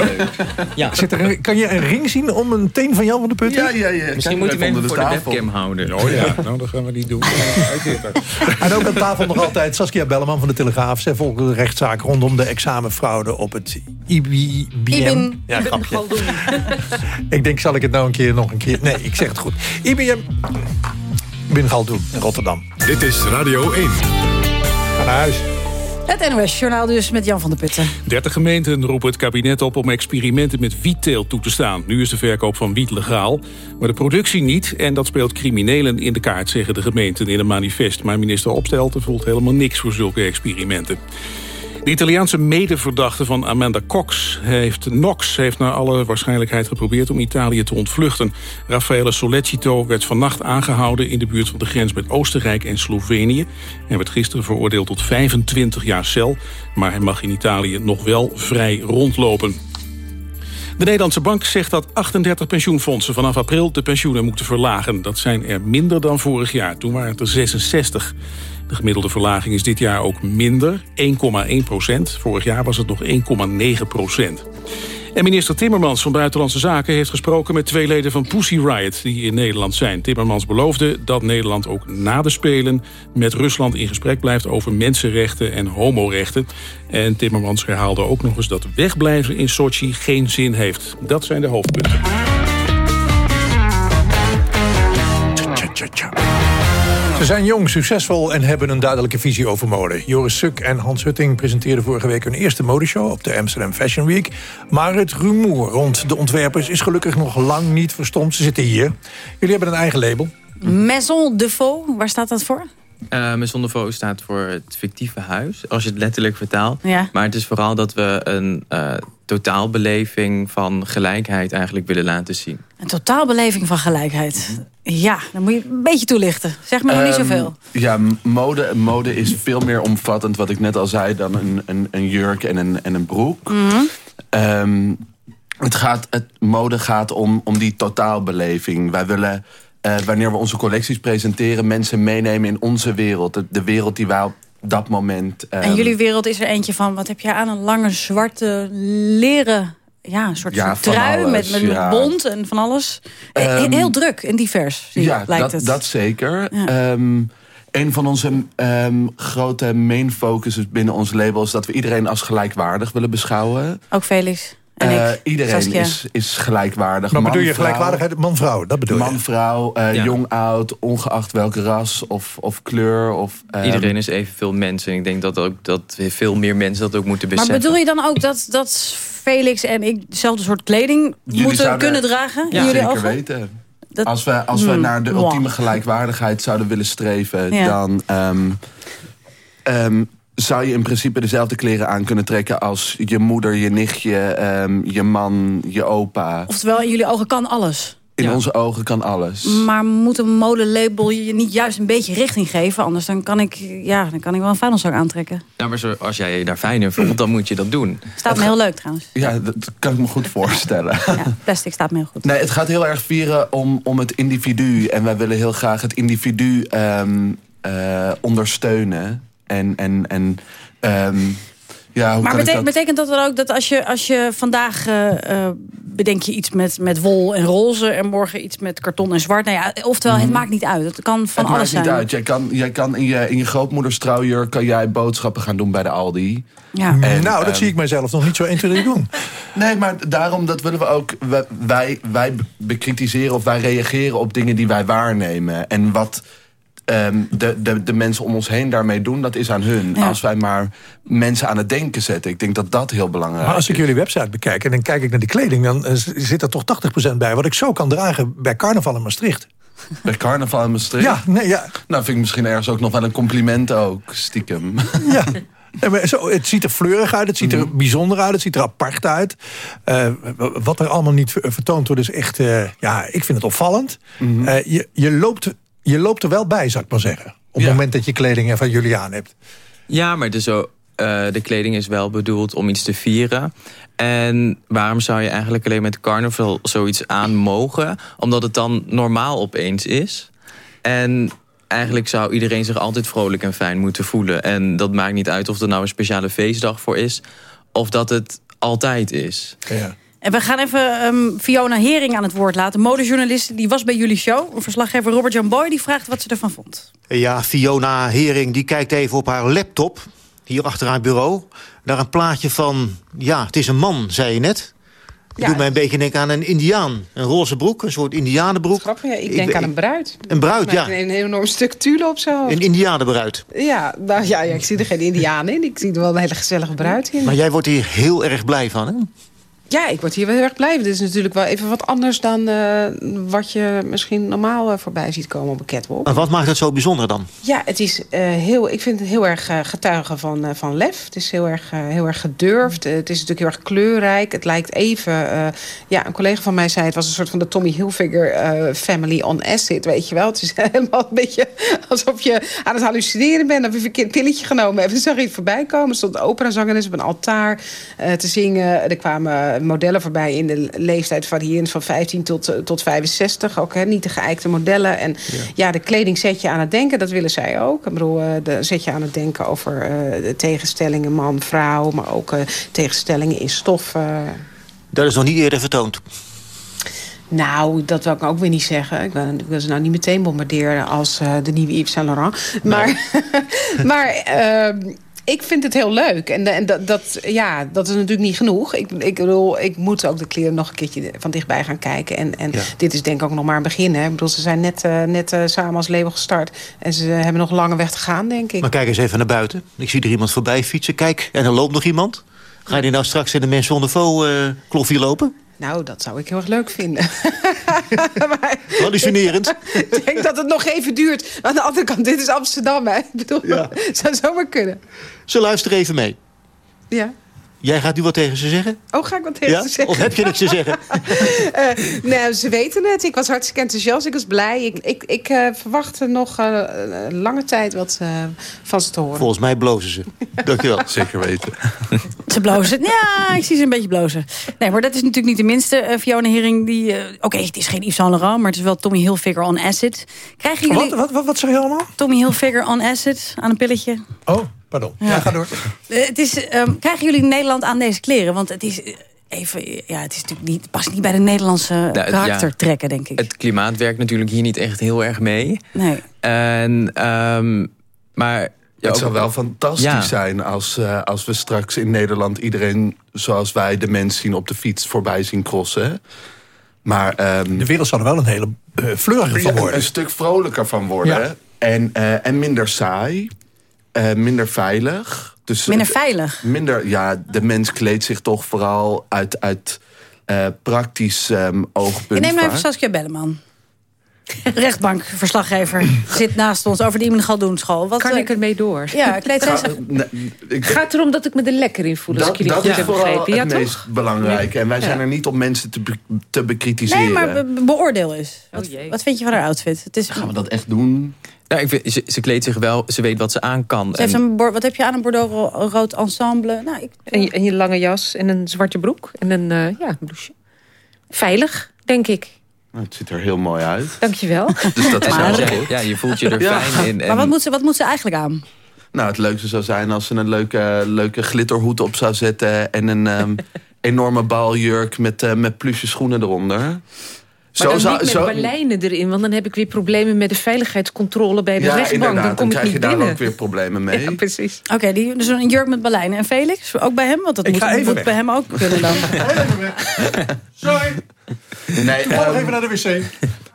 Ja. Zit er, kan je een ring zien om een teen van Jan van der Putten? Ja, ja, ja. Misschien moet je hem voor de webcam houden. Oh ja, nou dat gaan we niet doen. en ook aan tafel nog altijd Saskia Belleman van de Telegraaf. Zij volgt de rechtszaak rondom de examenfraude op het IBM. Ja, grapje. Galdoen. Ik denk, zal ik het nou een keer nog een keer... Nee, ik zeg het goed. IBM Ibn Galdoen in Rotterdam. Dit is Radio 1. Ga naar huis. Het NOS-journaal dus met Jan van der Putten. 30 gemeenten roepen het kabinet op om experimenten met wietteelt toe te staan. Nu is de verkoop van wiet legaal, maar de productie niet. En dat speelt criminelen in de kaart, zeggen de gemeenten in een manifest. Maar minister Opstelten voelt helemaal niks voor zulke experimenten. De Italiaanse medeverdachte van Amanda Cox heeft, Knox heeft naar alle waarschijnlijkheid geprobeerd om Italië te ontvluchten. Raffaele Sollecito werd vannacht aangehouden in de buurt van de grens met Oostenrijk en Slovenië. Hij werd gisteren veroordeeld tot 25 jaar cel, maar hij mag in Italië nog wel vrij rondlopen. De Nederlandse Bank zegt dat 38 pensioenfondsen vanaf april de pensioenen moeten verlagen. Dat zijn er minder dan vorig jaar, toen waren het er 66. De gemiddelde verlaging is dit jaar ook minder, 1,1 procent. Vorig jaar was het nog 1,9 procent. En minister Timmermans van Buitenlandse Zaken heeft gesproken met twee leden van Pussy Riot die in Nederland zijn. Timmermans beloofde dat Nederland ook na de Spelen met Rusland in gesprek blijft over mensenrechten en homorechten. En Timmermans herhaalde ook nog eens dat wegblijven in Sochi geen zin heeft. Dat zijn de hoofdpunten. Ze zijn jong, succesvol en hebben een duidelijke visie over mode. Joris Suk en Hans Hutting presenteerden vorige week hun eerste modeshow op de Amsterdam Fashion Week. Maar het rumoer rond de ontwerpers is gelukkig nog lang niet verstomd. Ze zitten hier. Jullie hebben een eigen label. Maison de Faux, waar staat dat voor? Uh, Maison de Faux staat voor het fictieve huis, als je het letterlijk vertaalt. Ja. Maar het is vooral dat we een uh, totaalbeleving van gelijkheid eigenlijk willen laten zien. Een totaalbeleving van gelijkheid. Ja, dan moet je een beetje toelichten. Zeg maar nog niet Ehm, zoveel. Ja, mode, mode is veel meer omvattend, wat ik net al zei, dan een, een, een jurk en een, en een broek. Ehm, het, gaat, het mode gaat om, om die totaalbeleving. Wij willen, eh, wanneer we onze collecties presenteren, mensen meenemen in onze wereld. De, de wereld die wij op dat moment... En ehm, jullie wereld is er eentje van, wat heb je aan? Een lange zwarte leren, ja, een soort Ja, trui alles, met, met ja. bont en van alles. Eh, Ehm, heel druk en divers, Ja, lijkt dat, het. dat zeker. Ja. Ehm, een van onze grote main focuses binnen ons label... is dat we iedereen als gelijkwaardig willen beschouwen. Ook Felix en Eh, iedereen Saskia. is, is gelijkwaardig. Maar Man, bedoel je vrouw. gelijkwaardigheid man-vrouw? Dat bedoel je? Man, vrouw, eh, Ja. jong, oud, ongeacht welke ras of, of kleur. Of, ehm, Iedereen is evenveel mensen. En ik denk dat, ook, dat veel meer mensen dat ook moeten Maar beseffen. bedoel je dan ook dat, dat Felix en ik dezelfde soort kleding Jullie moeten zouden- kunnen dragen? Ja, jullie zeker ogen? weten. Dat- Als we, als we Hmm, naar de ultieme gelijkwaardigheid zouden willen streven... Ja. dan ehm, ehm, zou je in principe dezelfde kleren aan kunnen trekken... als je moeder, je nichtje, ehm, je man, je opa. Oftewel, in jullie ogen kan alles. In onze ogen kan alles. Maar moet een modelabel je niet juist een beetje richting geven? Anders dan kan ik, ja, dan kan ik wel een vuilniszak aantrekken. Nou, maar zo, als jij je daar fijn in voelt, dan moet je dat doen. Staat me heel leuk trouwens. Ja, dat kan ik me goed voorstellen. Ja, plastic staat me heel goed. Nee, het gaat heel erg vieren om, om het individu. En wij willen heel graag het individu ehm, eh, ondersteunen. En, en, en ehm, ja, hoe Maar dat... betekent dat dan ook dat als je, als je vandaag eh, eh, bedenk je iets met, met wol en roze... en morgen iets met karton en zwart? Nou ja, oftewel, het maakt niet uit. Het kan van Mhm. het alles maakt zijn. niet uit. Jij kan, jij kan in je, in je grootmoeders trouwjurk kan jij boodschappen gaan doen bij de Aldi. Ja. En, nou, dat ehm, zie ik mijzelf nog niet zo 1, 2, 3 doen. Nee, maar daarom dat willen we ook. Wij, wij, wij bekritiseren of wij reageren op dingen die wij waarnemen. En wat ehm, de, de, de mensen om ons heen daarmee doen, dat is aan hun. Ja. Als wij maar mensen aan het denken zetten. Ik denk dat dat heel belangrijk Maar als ik is. jullie website bekijk en dan kijk ik naar de kleding... dan eh, zit er toch 80% bij wat ik zo kan dragen bij carnaval in Maastricht. Bij carnaval in Maastricht? Ja, nee, ja. Nou, vind ik misschien ergens ook nog wel een compliment ook, stiekem. Ja. Nee, maar zo, het ziet er fleurig uit, het ziet Mhm. er bijzonder uit, het ziet er apart uit. Eh, wat er allemaal niet ver- vertoond wordt is echt, eh, ja, ik vind het opvallend. Mhm. Eh, je, je, loopt, je loopt er wel bij, zou ik maar zeggen. Op het moment dat je kleding van jullie aan hebt. Ja, maar eh, de kleding is wel bedoeld om iets te vieren. En waarom zou je eigenlijk alleen met carnaval zoiets aan mogen? Omdat het dan normaal opeens is. En eigenlijk zou iedereen zich altijd vrolijk en fijn moeten voelen. En dat maakt niet uit of er nou een speciale feestdag voor is... of dat het altijd is. Ja. En we gaan even ehm, Fiona Hering aan het woord laten. Modejournalist, die was bij jullie show. Verslaggever Robert-Jan Boy die vraagt wat ze ervan vond. Ja, Fiona Hering die kijkt even op haar laptop. hier achter haar bureau. Daar een plaatje van, ja, het is een man, zei je net. Het doet mij een beetje denken aan een indiaan. Een roze broek, een soort indianenbroek. Grappig, ja. Ik denk aan een bruid. Een bruid, ja. Een enorm stuk tulle op zo. Een indianenbruid. Ja, nou ja, ja, ik zie er geen indiaan in. Ik zie er wel een hele gezellige bruid in. Maar jij wordt hier heel erg blij van, hè? Ja, ik word hier wel heel erg blij. Dit is natuurlijk wel even wat anders dan eh, wat je misschien normaal eh, voorbij ziet komen op een catwalk. En wat maakt het zo bijzonder dan? Ja, het is eh, heel, ik vind het heel erg getuigen van, van lef. Het is heel erg, heel erg gedurfd. het is natuurlijk heel erg kleurrijk. Het lijkt even... ja, een collega van mij zei... het was een soort van de Tommy Hilfiger family on acid, weet je wel. Het is helemaal een beetje alsof je aan het hallucineren bent... of je een verkeerd pilletje genomen hebt. Er zag je het voorbij komen. Er stond operazangeres op een altaar te zingen. Er kwamen modellen voorbij in de leeftijd variërend van 15 tot, tot 65. Ook hè, niet de geëikte modellen. En ja. ja. de kleding zet je aan het denken. Dat willen zij ook. Ik bedoel, uh, de, zet je aan het denken over uh, de tegenstellingen man-vrouw. Maar ook uh, tegenstellingen in stof. Dat is nog niet eerder vertoond. Nou, dat wil ik ook weer niet zeggen. Ik wil, ik wil ze nou niet meteen bombarderen als de nieuwe Yves Saint Laurent. Maar, maar ehm, ik vind het heel leuk. En, en dat, dat, ja, dat is natuurlijk niet genoeg. Ik, ik bedoel, ik moet ook de kleren nog een keertje van dichtbij gaan kijken. En, en ja. dit is denk ik ook nog maar een begin. Hè. Ik bedoel, ze zijn net, uh, net uh, samen als label gestart. En ze hebben nog lange weg te gaan, denk ik. Maar kijk eens even naar buiten. Ik zie er iemand voorbij fietsen. Kijk, en er loopt nog iemand. Ga je nou straks in de mensen onder uh, kloffie lopen? Nou, dat zou ik heel erg leuk vinden. Hallucinerend. ik denk dat het nog even duurt. Aan de andere kant, dit is Amsterdam, hè? Ik bedoel, ja. zou zomaar kunnen. Ze luisteren even mee. Ja. Jij gaat nu wat tegen ze zeggen? Oh, ga ik wat tegen ja? ze zeggen? Of heb je niks te zeggen? uh, nou, ze weten het. Ik was hartstikke enthousiast. Ik was blij. Ik, ik, ik uh, verwacht nog uh, lange tijd wat van ze te horen. Volgens mij blozen ze. Dankjewel. Zeker weten. Ze blozen. Ja, ik zie ze een beetje blozen. Nee, maar dat is natuurlijk niet de minste. Fiona Hering, die... Oké, okay, het is geen Yves Saint Laurent, maar het is wel Tommy Hilfiger on acid. Krijgen jullie... Wat, wat, wat, wat zeg je allemaal? Tommy Hilfiger on acid aan een pilletje. Oh. Pardon. Ja, ja ga door. Het is, um, krijgen jullie in Nederland aan deze kleren? Want het is even, ja, het is natuurlijk niet, het past niet bij de Nederlandse nou, karakter ja, trekken, denk ik. Het klimaat werkt natuurlijk hier niet echt heel erg mee. Nee. En, um, maar ja, het zou wel fantastisch ja. zijn als, uh, als we straks in Nederland iedereen zoals wij de mens zien op de fiets voorbij zien crossen. Maar, um, de wereld zou er wel een hele uh, fleuriger van worden. Een stuk vrolijker van worden. Ja. En, uh, en minder saai. Uh, minder veilig. Dus, minder veilig? Minder, ja, de mens kleedt zich toch vooral uit, uit uh, praktisch um, oogpunt. Ik neem nou even Saskia Belleman. Rechtbankverslaggever zit naast ons over de Iman Galdoenschool. Wat kan ik ermee door? Ja, kleed Ga, nee, ik, gaat erom dat ik me er lekker in voel. Als dat dat ja. is vooral ja, het meest toch? belangrijke. En wij ja. zijn er niet om mensen te, be te bekritiseren. Nee, maar be beoordeel eens. Wat, oh wat, vind je van haar outfit? Het is... Gaan we dat echt doen? Ja, ik vind, ze, ze, kleedt zich wel, ze weet wat ze aan kan. Ze heeft een wat heb je aan, een bordeaux-rood ensemble? Nou, ik, en, je, en, je, lange jas en een zwarte broek en een uh, ja, blouseje. Veilig, denk ik. Nou, het ziet er heel mooi uit. Dankjewel. dus dat is maar, wel goed. Ja, je voelt je er ja. fijn in. En... Maar wat moet, ze, wat moet ze eigenlijk aan? Nou, het leukste zou zijn als ze een leuke, leuke glitterhoed op zou zetten... en een um, enorme baljurk met, uh, met pluche schoenen eronder. Maar zo, dan zo, niet met zo, Berlijnen erin, want dan heb ik weer problemen met de veiligheidscontrole bij de ja, rechtbank. Dan, dan kom dan ik krijg niet je daar ook weer problemen mee. Ja, precies. Oké, okay, dus een jurk met Berlijnen. En Felix, ook bij hem? Want dat ik moet, ga even moet bij hem ook kunnen dan. Sorry. Nee, um, even naar de wc.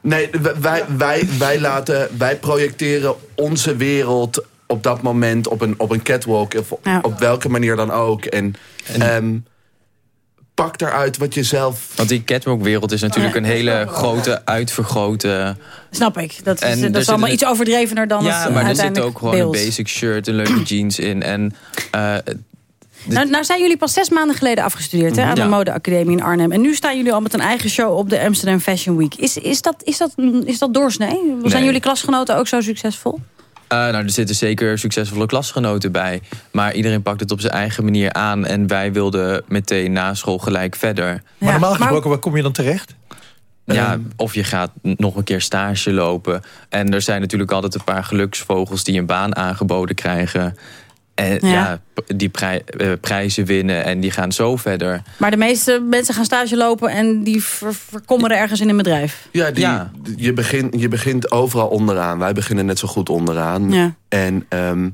Nee, wij, wij, wij, laten, wij projecteren onze wereld op dat moment op een, op een catwalk. Of ja. op welke manier dan ook. En, en um, pak eruit wat je zelf... Want die catwalk-wereld is natuurlijk Ja. een hele grote, uitvergrote... Snap ik. Dat is, En dat is allemaal iets overdrevener dan ja, het maar er zit ook gewoon beeld. een basic shirt, een leuke jeans in. En uh, Nou, nou zijn jullie pas zes maanden geleden afgestudeerd hè, aan Ja. de modeacademie in Arnhem. En nu staan jullie al met een eigen show op de Amsterdam Fashion Week. Is, is, dat, is, dat, is dat doorsnee? Zijn Nee. jullie klasgenoten ook zo succesvol? Uh, nou, er zitten zeker succesvolle klasgenoten bij. Maar iedereen pakt het op zijn eigen manier aan. En wij wilden meteen na school gelijk verder. Maar normaal gesproken, waar kom je dan terecht? Ja, of je gaat nog een keer stage lopen. En er zijn natuurlijk altijd een paar geluksvogels... die een baan aangeboden krijgen. En Ja. die prij- eh, prijzen winnen en die gaan zo verder. Maar de meeste mensen gaan stage lopen en die ver, verkommeren ergens in een bedrijf. Ja, die, Je, begint, je begint overal onderaan. Wij beginnen net zo goed onderaan. Ja. En ehm,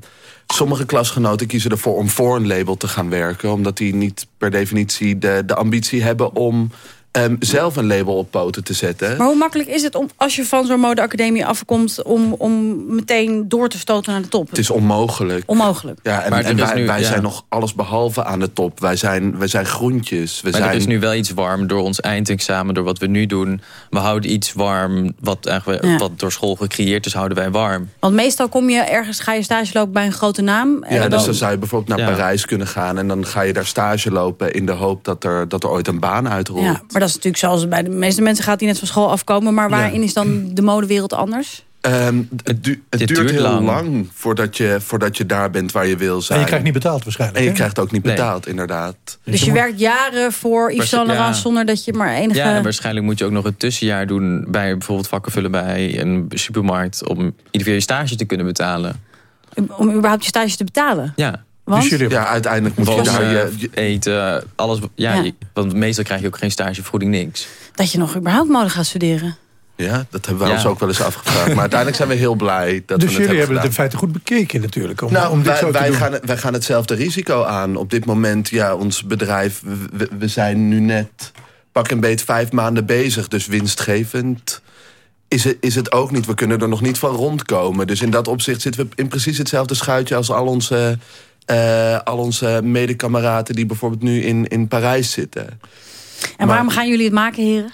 Sommige klasgenoten kiezen ervoor om voor een label te gaan werken. Omdat die niet per definitie de, de ambitie hebben om ehm, zelf een label op poten te zetten. Maar hoe makkelijk is het om, als je van zo'n modeacademie afkomt... Om, om meteen door te stoten naar de top? Het is onmogelijk. Onmogelijk. Ja, en, Maar wij, nu- wij ja. zijn nog alles behalve aan de top. Wij zijn, wij zijn groentjes. We Maar zijn... er is nu wel iets warm door ons eindexamen, door wat we nu doen. We houden iets warm, wat, eigenlijk, Ja. wat door school gecreëerd is, houden wij warm. Want meestal kom je ergens, ga je stage lopen bij een grote naam. en Ja, dus dan- dan zou je bijvoorbeeld naar Ja. Parijs kunnen gaan... en dan ga je daar stage lopen in de hoop dat er, dat er ooit een baan uitrolt. ja, maar dat is natuurlijk zoals het bij de meeste mensen gaat die net van school afkomen. Maar waarin is dan de modewereld anders? Ehm, het, du- het duurt duurt heel lang, lang. voordat, je, voordat je daar bent waar je wil zijn. En je krijgt niet betaald waarschijnlijk. En je hè? krijgt ook niet Nee. betaald, inderdaad. Dus je werkt jaren voor Yves Waarsch- Saint Laurent ja. zonder dat je maar enige... Ja, en waarschijnlijk moet je ook nog een tussenjaar doen... bij bijvoorbeeld vakken vullen bij een supermarkt... om ieder keer je stage te kunnen betalen. om überhaupt je stage te betalen. Ja. Want? Ja, uiteindelijk moet je daar je... eten, alles. Ja, Ja. je- want meestal krijg je ook geen stagevergoeding, niks. Dat je nog überhaupt mode gaat studeren. Ja, dat hebben wij Ja. ons ook wel eens afgevraagd. Maar uiteindelijk zijn we heel blij dat dus we het jullie hebben hebben het in feite goed bekeken natuurlijk. Om, Nou, om dit wij, te wij, doen. gaan, wij gaan hetzelfde risico aan. Op dit moment, ja, ons bedrijf... we- We, we zijn nu net pak een beet vijf maanden bezig. Dus winstgevend is het, is het ook niet. We kunnen er nog niet van rondkomen. Dus in dat opzicht zitten we in precies hetzelfde schuitje... als al onze, eh al onze medekameraden die bijvoorbeeld nu in, in Parijs zitten. En waarom gaan jullie het maken, heren?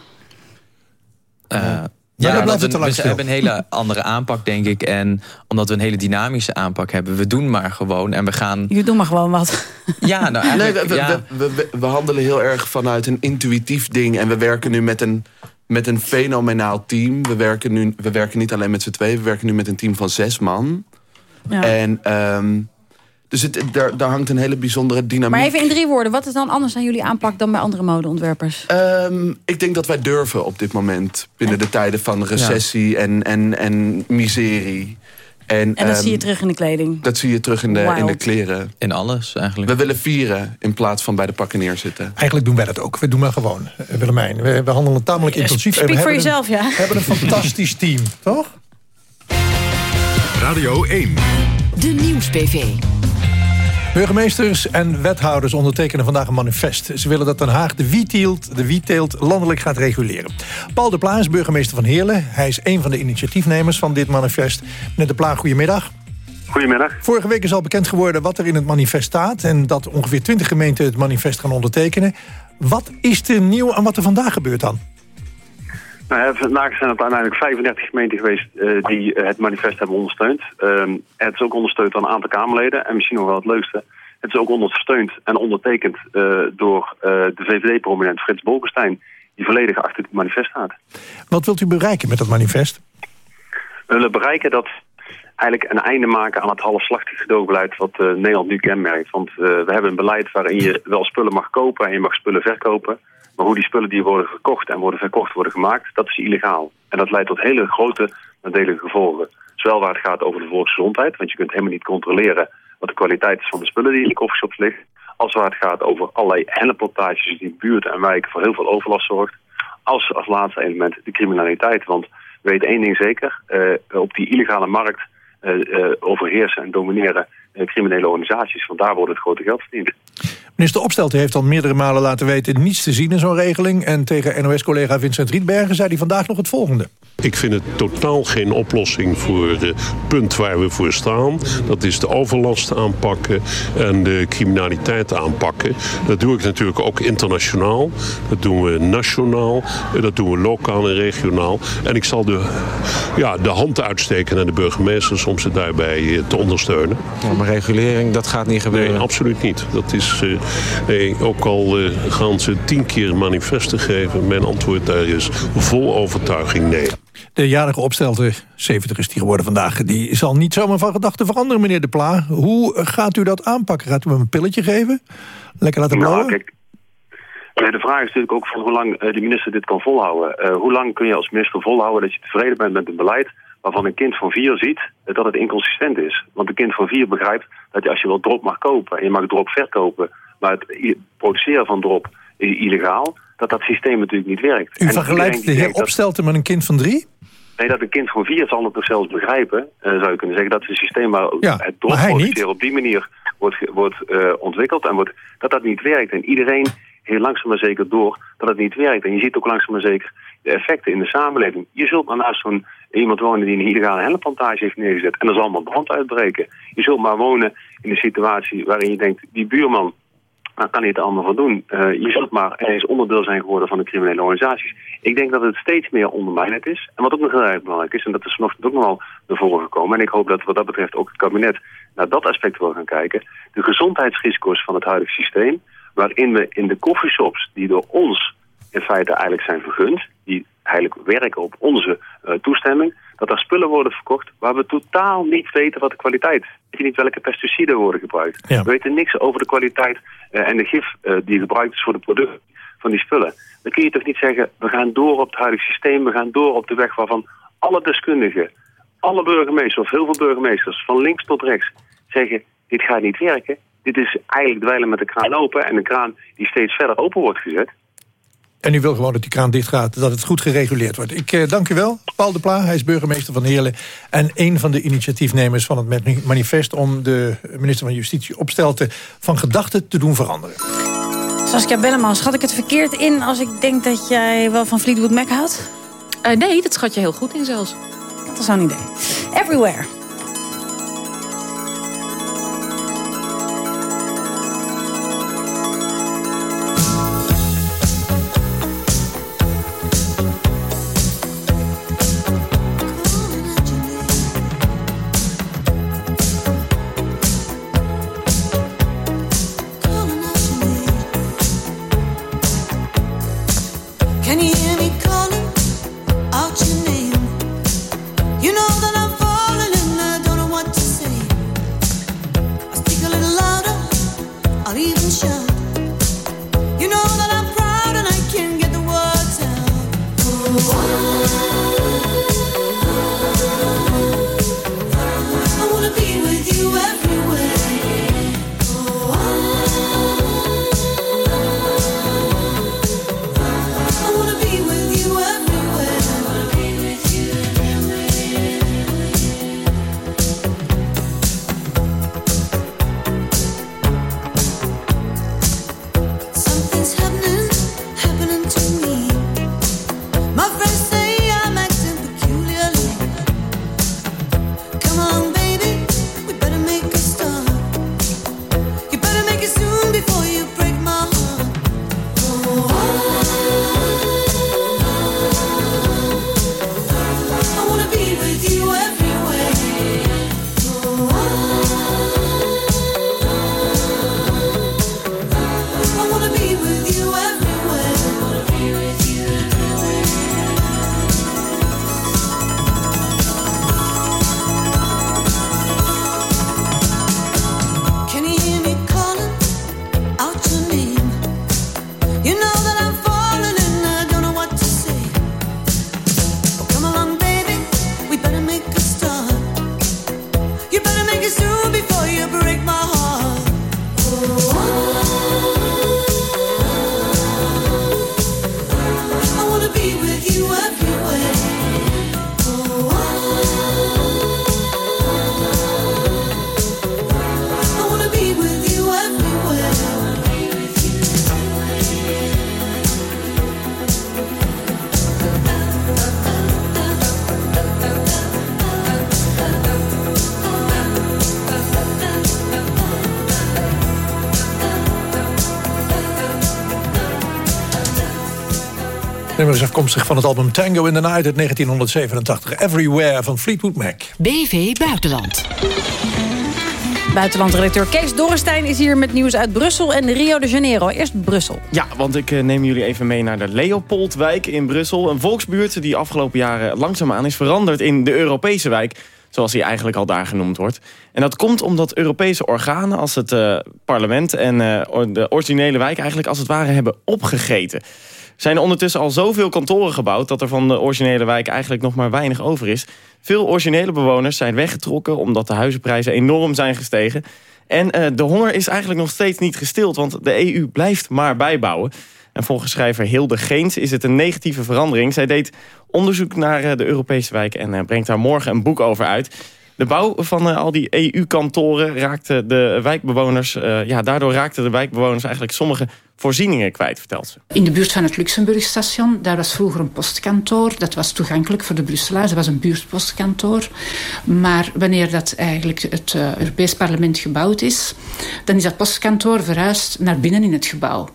Eh, ja, blijft het te we, lang we stil. hebben een hele andere aanpak, denk ik. En omdat we een hele dynamische aanpak hebben. We doen maar gewoon en we gaan... Jullie doen maar gewoon wat. Ja, nou Nee, eigenlijk... we, we, ja. we, we, we handelen heel erg vanuit een intuïtief ding. En we werken nu met een, met een fenomenaal team. We werken, nu, we werken niet alleen met z'n twee. We werken nu met een team van zes man. Ja. En ehm, dus het, daar, daar hangt een hele bijzondere dynamiek. Maar even in drie woorden, wat is dan anders aan jullie aanpak dan bij andere modeontwerpers? Ehm, ik denk dat wij durven op dit moment. Binnen de tijden van recessie en, en, en miserie. En, En dat ehm, zie je terug in de kleding. Dat zie je terug in de, in de kleren. In alles eigenlijk. We willen vieren in plaats van bij de pakken neerzitten. Eigenlijk doen wij dat ook. We doen maar gewoon, eh, Willemijn. We, we handelen tamelijk intensief. en we Spreek voor hebben jezelf, ja. We hebben een fantastisch team, toch? Radio 1. De Nieuws-PV. Burgemeesters en wethouders ondertekenen vandaag een manifest. Ze willen dat Den Haag de wietteelt, de wietteelt landelijk gaat reguleren. Paul de Pla is burgemeester van Heerlen. Hij is een van de initiatiefnemers van dit manifest. Meneer de Pla, goedemiddag. Goedemiddag. Vorige week is al bekend geworden wat er in het manifest staat... en dat ongeveer 20 gemeenten het manifest gaan ondertekenen. Wat is er nieuw en wat er vandaag gebeurt dan? Nou, vandaag zijn het uiteindelijk 35 gemeenten geweest eh, die eh, het manifest hebben ondersteund. Ehm, het is ook ondersteund door een aantal Kamerleden. En misschien nog wel het leukste. Het is ook ondersteund en ondertekend eh, door de VVD-prominent Frits Bolkestein. Die volledig achter het manifest staat. Wat wilt u bereiken met dat manifest? We willen bereiken dat eigenlijk een einde maken aan het halfslachtig gedoogbeleid wat Nederland nu kenmerkt. Want we hebben een beleid waarin je wel spullen mag kopen en je mag spullen verkopen. Maar hoe die spullen die worden gekocht en worden verkocht worden gemaakt, dat is illegaal. En dat leidt tot hele grote nadelige gevolgen. Zowel waar het gaat over de volksgezondheid, want je kunt helemaal niet controleren wat de kwaliteit is van de spullen die in de koffieshops liggen. Als waar het gaat over allerlei hennenplantages die in buurten en wijken voor heel veel overlast zorgt. Als als laatste element de criminaliteit. Want we weten één ding zeker, eh, op die illegale markt eh, eh, overheersen en domineren criminele organisaties. Want daar wordt het grote geld verdiend. Minister Opstelten heeft al meerdere malen laten weten... niets te zien in zo'n regeling. En tegen NOS-collega Vincent Rietbergen zei hij vandaag nog het volgende. Ik vind het totaal geen oplossing voor het punt waar we voor staan. Dat is de overlast aanpakken en de criminaliteit aanpakken. Dat doe ik natuurlijk ook internationaal. Dat doen we nationaal. Dat doen we lokaal en regionaal. En ik zal de, ja, de hand uitsteken naar de burgemeesters om ze daarbij eh, te ondersteunen. Maar regulering, dat gaat niet gebeuren? Nee, absoluut niet. Dat is, eh, nee, ook al eh, gaan ze tien keer manifesten geven, mijn antwoord daar is vol overtuiging nee. De jarige opstelte, 70 is die geworden vandaag... die zal niet zomaar van gedachten veranderen, meneer De Pla. Hoe gaat u dat aanpakken? Gaat u hem een pilletje geven? Lekker laten Nou, blauwen? kijk, nee, de vraag is natuurlijk ook van hoe lang eh, de minister dit kan volhouden. Eh, hoe lang kun je als minister volhouden dat je tevreden bent met een beleid waarvan een kind van vier ziet eh, dat het inconsistent is. Want een kind van vier begrijpt dat je als je wel drop mag kopen en je mag drop verkopen, maar het produceren van drop is illegaal, dat dat systeem natuurlijk niet werkt. U En vergelijkt de heer Opstelten met een kind van drie? Nee, dat een kind van vier zal het toch zelfs begrijpen, eh, zou je kunnen zeggen. Dat is een systeem waar Ja, het doorproduceren op die manier wordt, wordt eh, ontwikkeld. En wordt, dat dat niet werkt. En iedereen heel langzaam maar zeker door dat het niet werkt. En je ziet ook langzaam maar zeker de effecten in de samenleving. Je zult maar naast zo'n iemand wonen die een illegale hennenplantage heeft neergezet. En er zal allemaal brand uitbreken. Je zult maar wonen in een situatie waarin je denkt, die buurman daar kan hij het allemaal van doen. Eh, je zult maar eens onderdeel zijn geworden van de criminele organisaties. Ik denk dat het steeds meer ondermijnend is. En wat ook nog heel erg belangrijk is, en dat is vanochtend ook nog wel naar voren gekomen. En ik hoop dat wat dat betreft ook het kabinet naar dat aspect wil gaan kijken. De gezondheidsrisico's van het huidige systeem. Waarin we in de coffeeshops die door ons in feite eigenlijk zijn vergund. Die eigenlijk werken op onze eh, toestemming. Dat er spullen worden verkocht waar we totaal niet weten wat de kwaliteit is. Weet je niet welke pesticiden worden gebruikt. Ja. We weten niks over de kwaliteit eh, en de gif eh, die gebruikt is voor de producten van die spullen. Dan kun je toch niet zeggen, we gaan door op het huidige systeem. We gaan door op de weg waarvan alle deskundigen, alle burgemeesters, of heel veel burgemeesters, van links tot rechts, zeggen, dit gaat niet werken. Dit is eigenlijk dweilen met de kraan open en de kraan die steeds verder open wordt gezet. En u wil gewoon dat die kraan dicht gaat, dat het goed gereguleerd wordt. Ik eh, dank u wel, Paul de Pla, hij is burgemeester van Heerlen... en een van de initiatiefnemers van het mani- manifest... om de minister van Justitie Opstelten van gedachten te doen veranderen. Saskia Belleman, schat ik het verkeerd in als ik denk dat jij wel van Fleetwood Mac houdt? Eh, nee, dat schat je heel goed in zelfs. Dat is zo'n idee. Everywhere. Afkomstig van het album Tango in the Night uit 1987. Everywhere van Fleetwood Mac. BV Buitenland. Buitenlandredacteur Kees Dorrestein is hier met nieuws uit Brussel en Rio de Janeiro. Eerst Brussel. Ja, want ik eh, neem jullie even mee naar de Leopoldwijk in Brussel. Een volksbuurt die afgelopen jaren langzaamaan is veranderd in de Europese wijk. Zoals die eigenlijk al daar genoemd wordt. En dat komt omdat Europese organen als het eh, parlement en eh, de originele wijk eigenlijk als het ware hebben opgegeten. Er zijn ondertussen al zoveel kantoren gebouwd dat er van de originele wijk eigenlijk nog maar weinig over is. Veel originele bewoners zijn weggetrokken omdat de huizenprijzen enorm zijn gestegen. En eh, de honger is eigenlijk nog steeds niet gestild, want de EU blijft maar bijbouwen. En volgens schrijver Hilde Geens is het een negatieve verandering. Zij deed onderzoek naar eh, de Europese wijk en brengt daar morgen een boek over uit. De bouw van eh, al die EU-kantoren raakte de wijkbewoners... eh, ja, daardoor raakten de wijkbewoners eigenlijk sommige voorzieningen kwijt, vertelt ze. In de buurt van het Luxemburgstation, daar was vroeger een postkantoor. Dat was toegankelijk voor de Brusselaars. Dat was een buurtpostkantoor. Maar wanneer dat eigenlijk het uh, Europees Parlement gebouwd is... dan is dat postkantoor verhuisd naar binnen in het gebouw.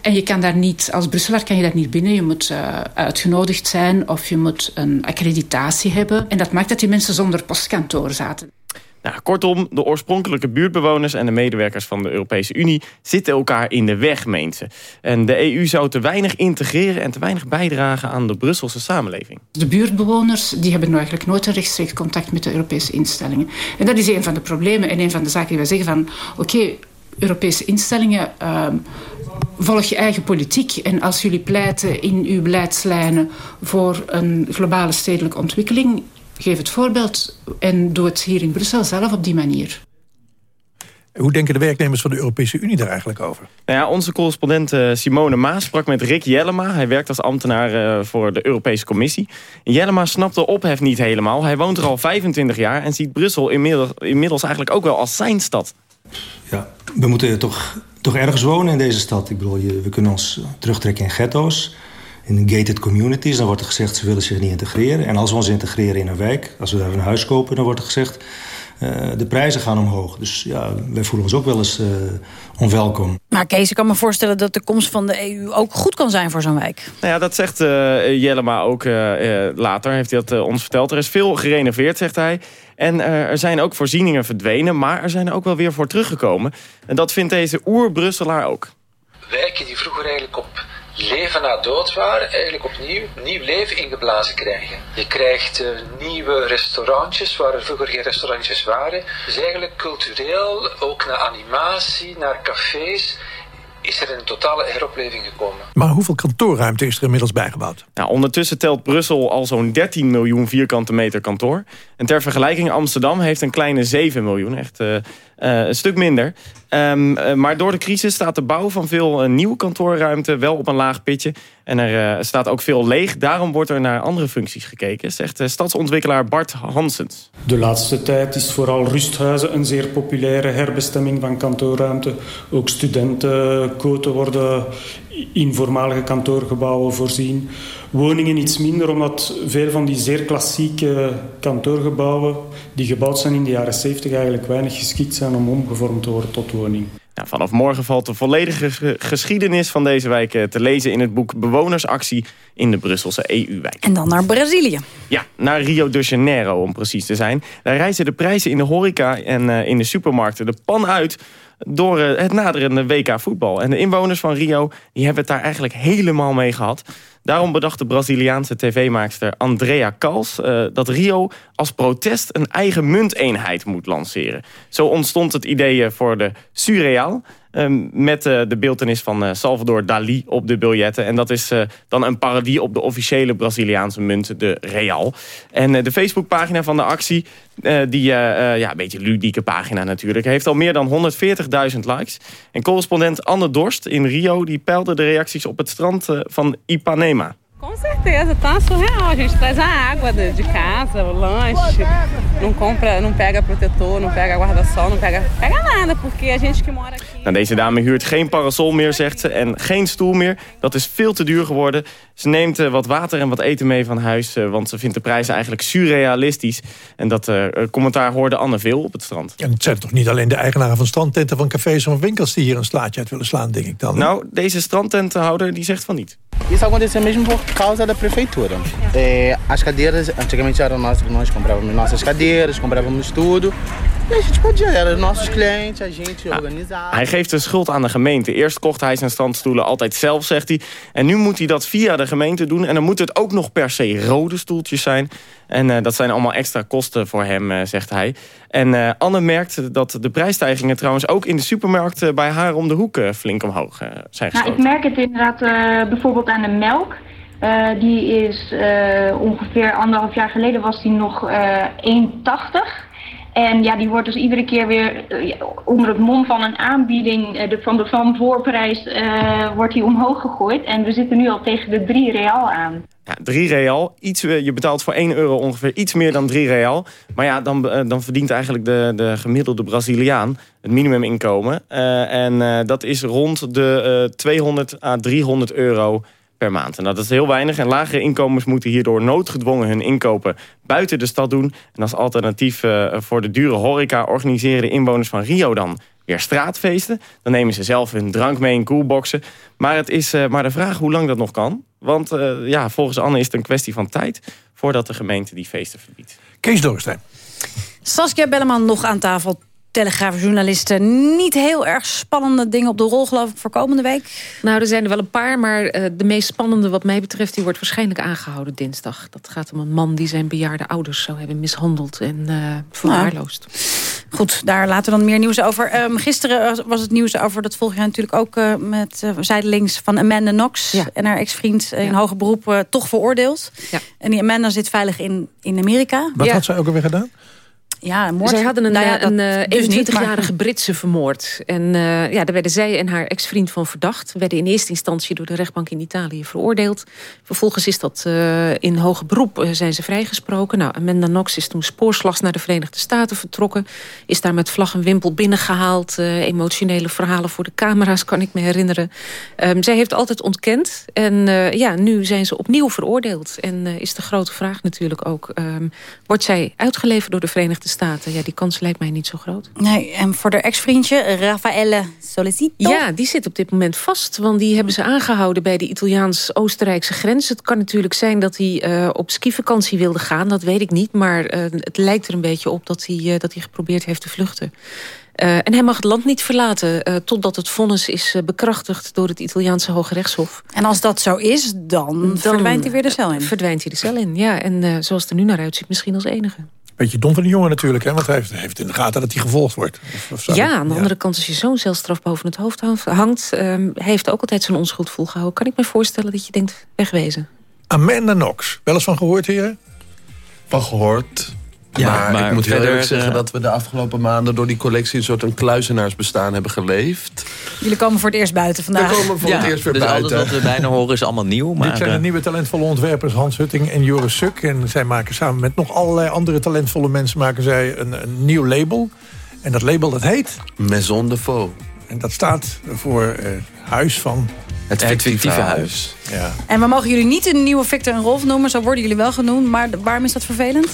En je kan daar niet, als Brusselaar kan je daar niet binnen. Je moet uh, uitgenodigd zijn of je moet een accreditatie hebben. En dat maakt dat die mensen zonder postkantoor zaten. Nou, kortom, de oorspronkelijke buurtbewoners en de medewerkers van de Europese Unie zitten elkaar in de weg, meent ze. En de EU zou te weinig integreren en te weinig bijdragen aan de Brusselse samenleving. De buurtbewoners die hebben eigenlijk nooit een rechtstreeks contact met de Europese instellingen. En dat is een van de problemen en een van de zaken die wij zeggen van oké, okay, Europese instellingen. Uh, volg je eigen politiek. En als jullie pleiten in uw beleidslijnen voor een globale stedelijke ontwikkeling, geef het voorbeeld en doe het hier in Brussel zelf op die manier. Hoe denken de werknemers van de Europese Unie daar eigenlijk over? Nou ja, onze correspondent Simone Maas sprak met Rick Jellema. Hij werkt als ambtenaar voor de Europese Commissie. Jellema snapt de ophef niet helemaal. Hij woont er al 25 jaar en ziet Brussel inmiddels, inmiddels eigenlijk ook wel als zijn stad. Ja, we moeten toch, toch ergens wonen in deze stad. Ik bedoel, je, we kunnen ons terugtrekken in ghetto's, in gated communities. Dan wordt er gezegd, ze willen zich niet integreren. En als we ons integreren in een wijk, als we daar een huis kopen... dan wordt er gezegd, uh, de prijzen gaan omhoog. Dus ja, wij voelen ons ook wel eens uh, onwelkom. Maar Kees, ik kan me voorstellen dat de komst van de EU ook goed kan zijn voor zo'n wijk. Nou ja, dat zegt uh, Jellema ook later, heeft hij dat ons verteld. Er is veel gerenoveerd, zegt hij. En er zijn ook voorzieningen verdwenen, maar er zijn ook wel weer voor teruggekomen. En dat vindt deze oer-Brusselaar ook. Wijken die vroeger eigenlijk op leven na dood waren, eigenlijk opnieuw nieuw leven ingeblazen krijgen. Je krijgt uh, nieuwe restaurantjes waar er vroeger geen restaurantjes waren. Dus eigenlijk cultureel, ook naar animatie, naar cafés, is er een totale heropleving gekomen. Maar hoeveel kantoorruimte is er inmiddels bijgebouwd? Nou, ondertussen telt Brussel al zo'n 13 miljoen vierkante meter kantoor. En ter vergelijking Amsterdam heeft een kleine 7 miljoen, echt uh, uh, een stuk minder. Um, uh, maar door de crisis staat de bouw van veel nieuwe kantoorruimte wel op een laag pitje. En er staat ook veel leeg. Daarom wordt er naar andere functies gekeken, zegt stadsontwikkelaar Bart Hansens. De laatste tijd is vooral rusthuizen een zeer populaire herbestemming van kantoorruimte. Ook studentenkoten worden in voormalige kantoorgebouwen voorzien. Woningen iets minder, omdat veel van die zeer klassieke kantoorgebouwen... die gebouwd zijn in de jaren 70 eigenlijk weinig geschikt zijn om omgevormd te worden tot woning. Nou, vanaf morgen valt de volledige geschiedenis van deze wijk te lezen... in het boek Bewonersactie in de Brusselse EU-wijk. En dan naar Brazilië. Ja, naar Rio de Janeiro om precies te zijn. Daar reizen de prijzen in de horeca en uh, in de supermarkten de pan uit door het naderende WK voetbal. En de inwoners van Rio die hebben het daar eigenlijk helemaal mee gehad. Daarom bedacht de Braziliaanse tv-maakster Andrea Kals... Uh, dat Rio als protest een eigen munteenheid moet lanceren. Zo ontstond het idee voor de Surreal... Uh, met uh, de beeltenis van uh, Salvador Dali op de biljetten. En dat is uh, dan een parodie op de officiële Braziliaanse munt, de Real. En de Facebookpagina van de actie, die ja, een beetje ludieke pagina natuurlijk... heeft al meer dan 140.000 likes. En correspondent Anne Dorst in Rio... die peilde de reacties op het strand van Ipanema. Com certeza, tá surreal. A gente traz a água de, casa, o lanche, não compra, não pega protetor, não pega guarda-sol, não pega, pega nada, porque a gente que mora aqui... Deze dame huurt geen parasol meer, zegt ze, en geen stoel meer. Dat is veel te duur geworden. Ze neemt uh, wat water en wat eten mee van huis, uh, want ze vindt de prijzen eigenlijk surrealistisch. En dat uh, commentaar hoorde Anne veel op het strand. En het zijn toch niet alleen de eigenaren van strandtenten, van cafés of winkels die hier een slaatje uit willen slaan, denk ik dan? Nou, deze strandtentenhouder die zegt van niet. Isso aconteceu mesmo por causa da prefeitura. É, as cadeiras, antigamente eram nossas, nós comprávamos nossas cadeiras, comprávamos tudo. E a gente podia, eram nossos clientes, a gente ja, organizava. Hij geeft de schuld aan de gemeente. Eerst kocht hij zijn strandstoelen altijd zelf, zegt hij. En nu moet hij dat via de gemeente doen. En dan moet het ook nog per se rode stoeltjes zijn. En uh, dat zijn allemaal extra kosten voor hem, uh, zegt hij. En uh, Anne merkt dat de prijsstijgingen trouwens ook in de supermarkt bij haar om de hoek flink omhoog zijn geschoten. Nou, ik merk het inderdaad bijvoorbeeld aan de melk. Die is ongeveer anderhalf jaar geleden was die nog uh, 1,80. En ja, die wordt dus iedere keer weer eh, onder het mom van een aanbieding eh, de, van de van voorprijs eh, wordt die omhoog gegooid. En we zitten nu al tegen de 3 real aan. Ja, 3 real. Iets, je betaalt voor 1 euro ongeveer iets meer dan 3 real. Maar ja, dan, dan verdient eigenlijk de, de gemiddelde Braziliaan het minimuminkomen. En dat is rond de eh 200 à 300 euro per maand. En dat is heel weinig. En lagere inkomens moeten hierdoor noodgedwongen hun inkopen buiten de stad doen. En als alternatief eh, voor de dure horeca organiseren de inwoners van Rio dan weer straatfeesten. Dan nemen ze zelf hun drank mee in koelboxen. Maar het is eh, maar de vraag hoe lang dat nog kan. Want eh, ja, volgens Anne is het een kwestie van tijd... voordat de gemeente die feesten verbiedt. Kees Dorrestein. Saskia Belleman nog aan tafel. Telegraafjournalisten. Niet heel erg spannende dingen op de rol, geloof ik, voor komende week. Nou, er zijn er wel een paar, maar eh, de meest spannende wat mij betreft... die wordt waarschijnlijk aangehouden dinsdag. Dat gaat om een man die zijn bejaarde ouders zou hebben mishandeld en eh verwaarloosd. Goed, daar laten we dan meer nieuws over. Ehm, gisteren was het nieuws over, dat volg je natuurlijk ook uh, met uh, zijdelings van Amanda Knox ja. en haar ex-vriend in ja. hoger beroep uh, toch veroordeeld. Ja. En die Amanda zit veilig in, in Amerika. Wat had zij ook alweer gedaan? Ja, een moord. Zij hadden een, nou ja, een uh, dus 21-jarige Britse vermoord. En uh, ja, daar werden zij en haar ex-vriend van verdacht. Werden in eerste instantie door de rechtbank in Italië veroordeeld. Vervolgens is dat uh, in hoger beroep zijn ze vrijgesproken. Nou, Amanda Knox is toen spoorslags naar de Verenigde Staten vertrokken. Is daar met vlag en wimpel binnengehaald. emotionele verhalen voor de camera's, kan ik me herinneren. Um, zij heeft altijd ontkend. En ja, nu zijn ze opnieuw veroordeeld. En is de grote vraag natuurlijk ook... Um, wordt zij uitgeleverd door de Verenigde Staten. Ja, die kans lijkt mij niet zo groot. Nee, en voor de ex-vriendje, Raffaele Solicito? Ja, die zit op dit moment vast. Want die hebben ze aangehouden bij de Italiaans-Oostenrijkse grens. Het kan natuurlijk zijn dat hij uh, op skivakantie wilde gaan. Dat weet ik niet. Maar uh, het lijkt er een beetje op dat hij, uh, dat hij geprobeerd heeft te vluchten. Uh, en hij mag het land niet verlaten uh, totdat het vonnis is uh, bekrachtigd door het Italiaanse Hoge Rechtshof. En als dat zo is, dan, dan verdwijnt hij weer de cel in? Verdwijnt hij de cel in, ja. En zoals het er nu naar uitziet, misschien als enige. Beetje dom van de jongen natuurlijk, hè? want hij heeft, heeft in de gaten dat hij gevolgd wordt. Of, of ja, aan de ja. andere kant, als je zo'n celstraf boven het hoofd hangt... Um, hij heeft ook altijd zijn onschuld volgehouden. Kan ik me voorstellen dat je denkt, wegwezen. Amanda Knox, wel eens van gehoord hier? Van gehoord, ja, maar, maar ik moet heel eerlijk zeggen dat we de afgelopen maanden... door die collectie een soort een kluizenaarsbestaan hebben geleefd. Jullie komen voor het eerst buiten vandaag. We komen voor ja, het eerst weer dus buiten. alles wat we bijna horen is allemaal nieuw. Maar Dit zijn de nieuwe talentvolle ontwerpers Hans Hutting en Joris Suk. En zij maken samen met nog allerlei andere talentvolle mensen... maken zij een, een nieuw label. En dat label dat heet... Maison de Faux. En dat staat voor uh, Huis van... Het fictieve huis. huis. Ja. En we mogen jullie niet een nieuwe Victor en Rolf noemen. Zo worden jullie wel genoemd. Maar waarom is dat vervelend?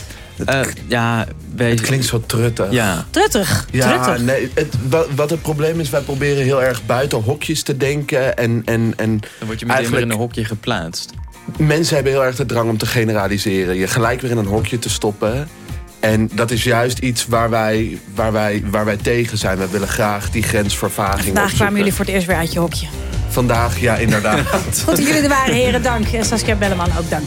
Uh, ja, wij... Het klinkt zo truttig. Ja. Truttig? Ja, truttig. nee. Het, wat, wat, het probleem is, wij proberen heel erg buiten hokjes te denken. En, en, en Dan word je meteen weer in een hokje geplaatst. Mensen hebben heel erg de drang om te generaliseren. Je gelijk weer in een hokje te stoppen. En dat is juist iets waar wij, waar wij, waar wij tegen zijn. We willen graag die grensvervaging Vandaag opzoeken. kwamen jullie voor het eerst weer uit je hokje. Vandaag, ja, inderdaad. Goed dat jullie er waren, heren. Dank. En Saskia Belleman ook dank.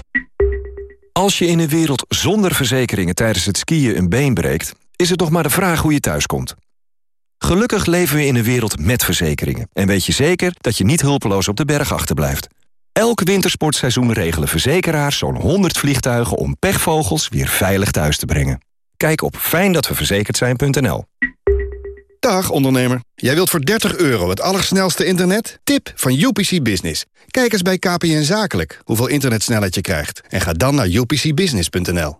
Als je in een wereld zonder verzekeringen tijdens het skiën een been breekt... is het nog maar de vraag hoe je thuiskomt. Gelukkig leven we in een wereld met verzekeringen. En weet je zeker dat je niet hulpeloos op de berg achterblijft. Elk wintersportseizoen regelen verzekeraars zo'n 100 vliegtuigen... om pechvogels weer veilig thuis te brengen. Kijk op fijndatweverzekerdzijn.nl. Dag ondernemer. Jij wilt voor 30 euro het allersnelste internet? Tip van UPC Business. Kijk eens bij KPN Zakelijk hoeveel internetsnelheid je krijgt. En ga dan naar upcbusiness.nl.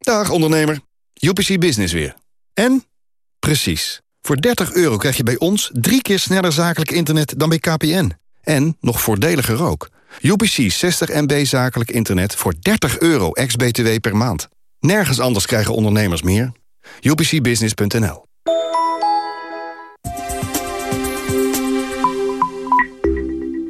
Dag ondernemer. UPC Business weer. En? Precies. Voor 30 euro krijg je bij ons drie keer sneller zakelijk internet dan bij KPN. En nog voordeliger ook. UPC 60 MB zakelijk internet voor 30 euro ex-BTW per maand. Nergens anders krijgen ondernemers meer. UPCbusiness.nl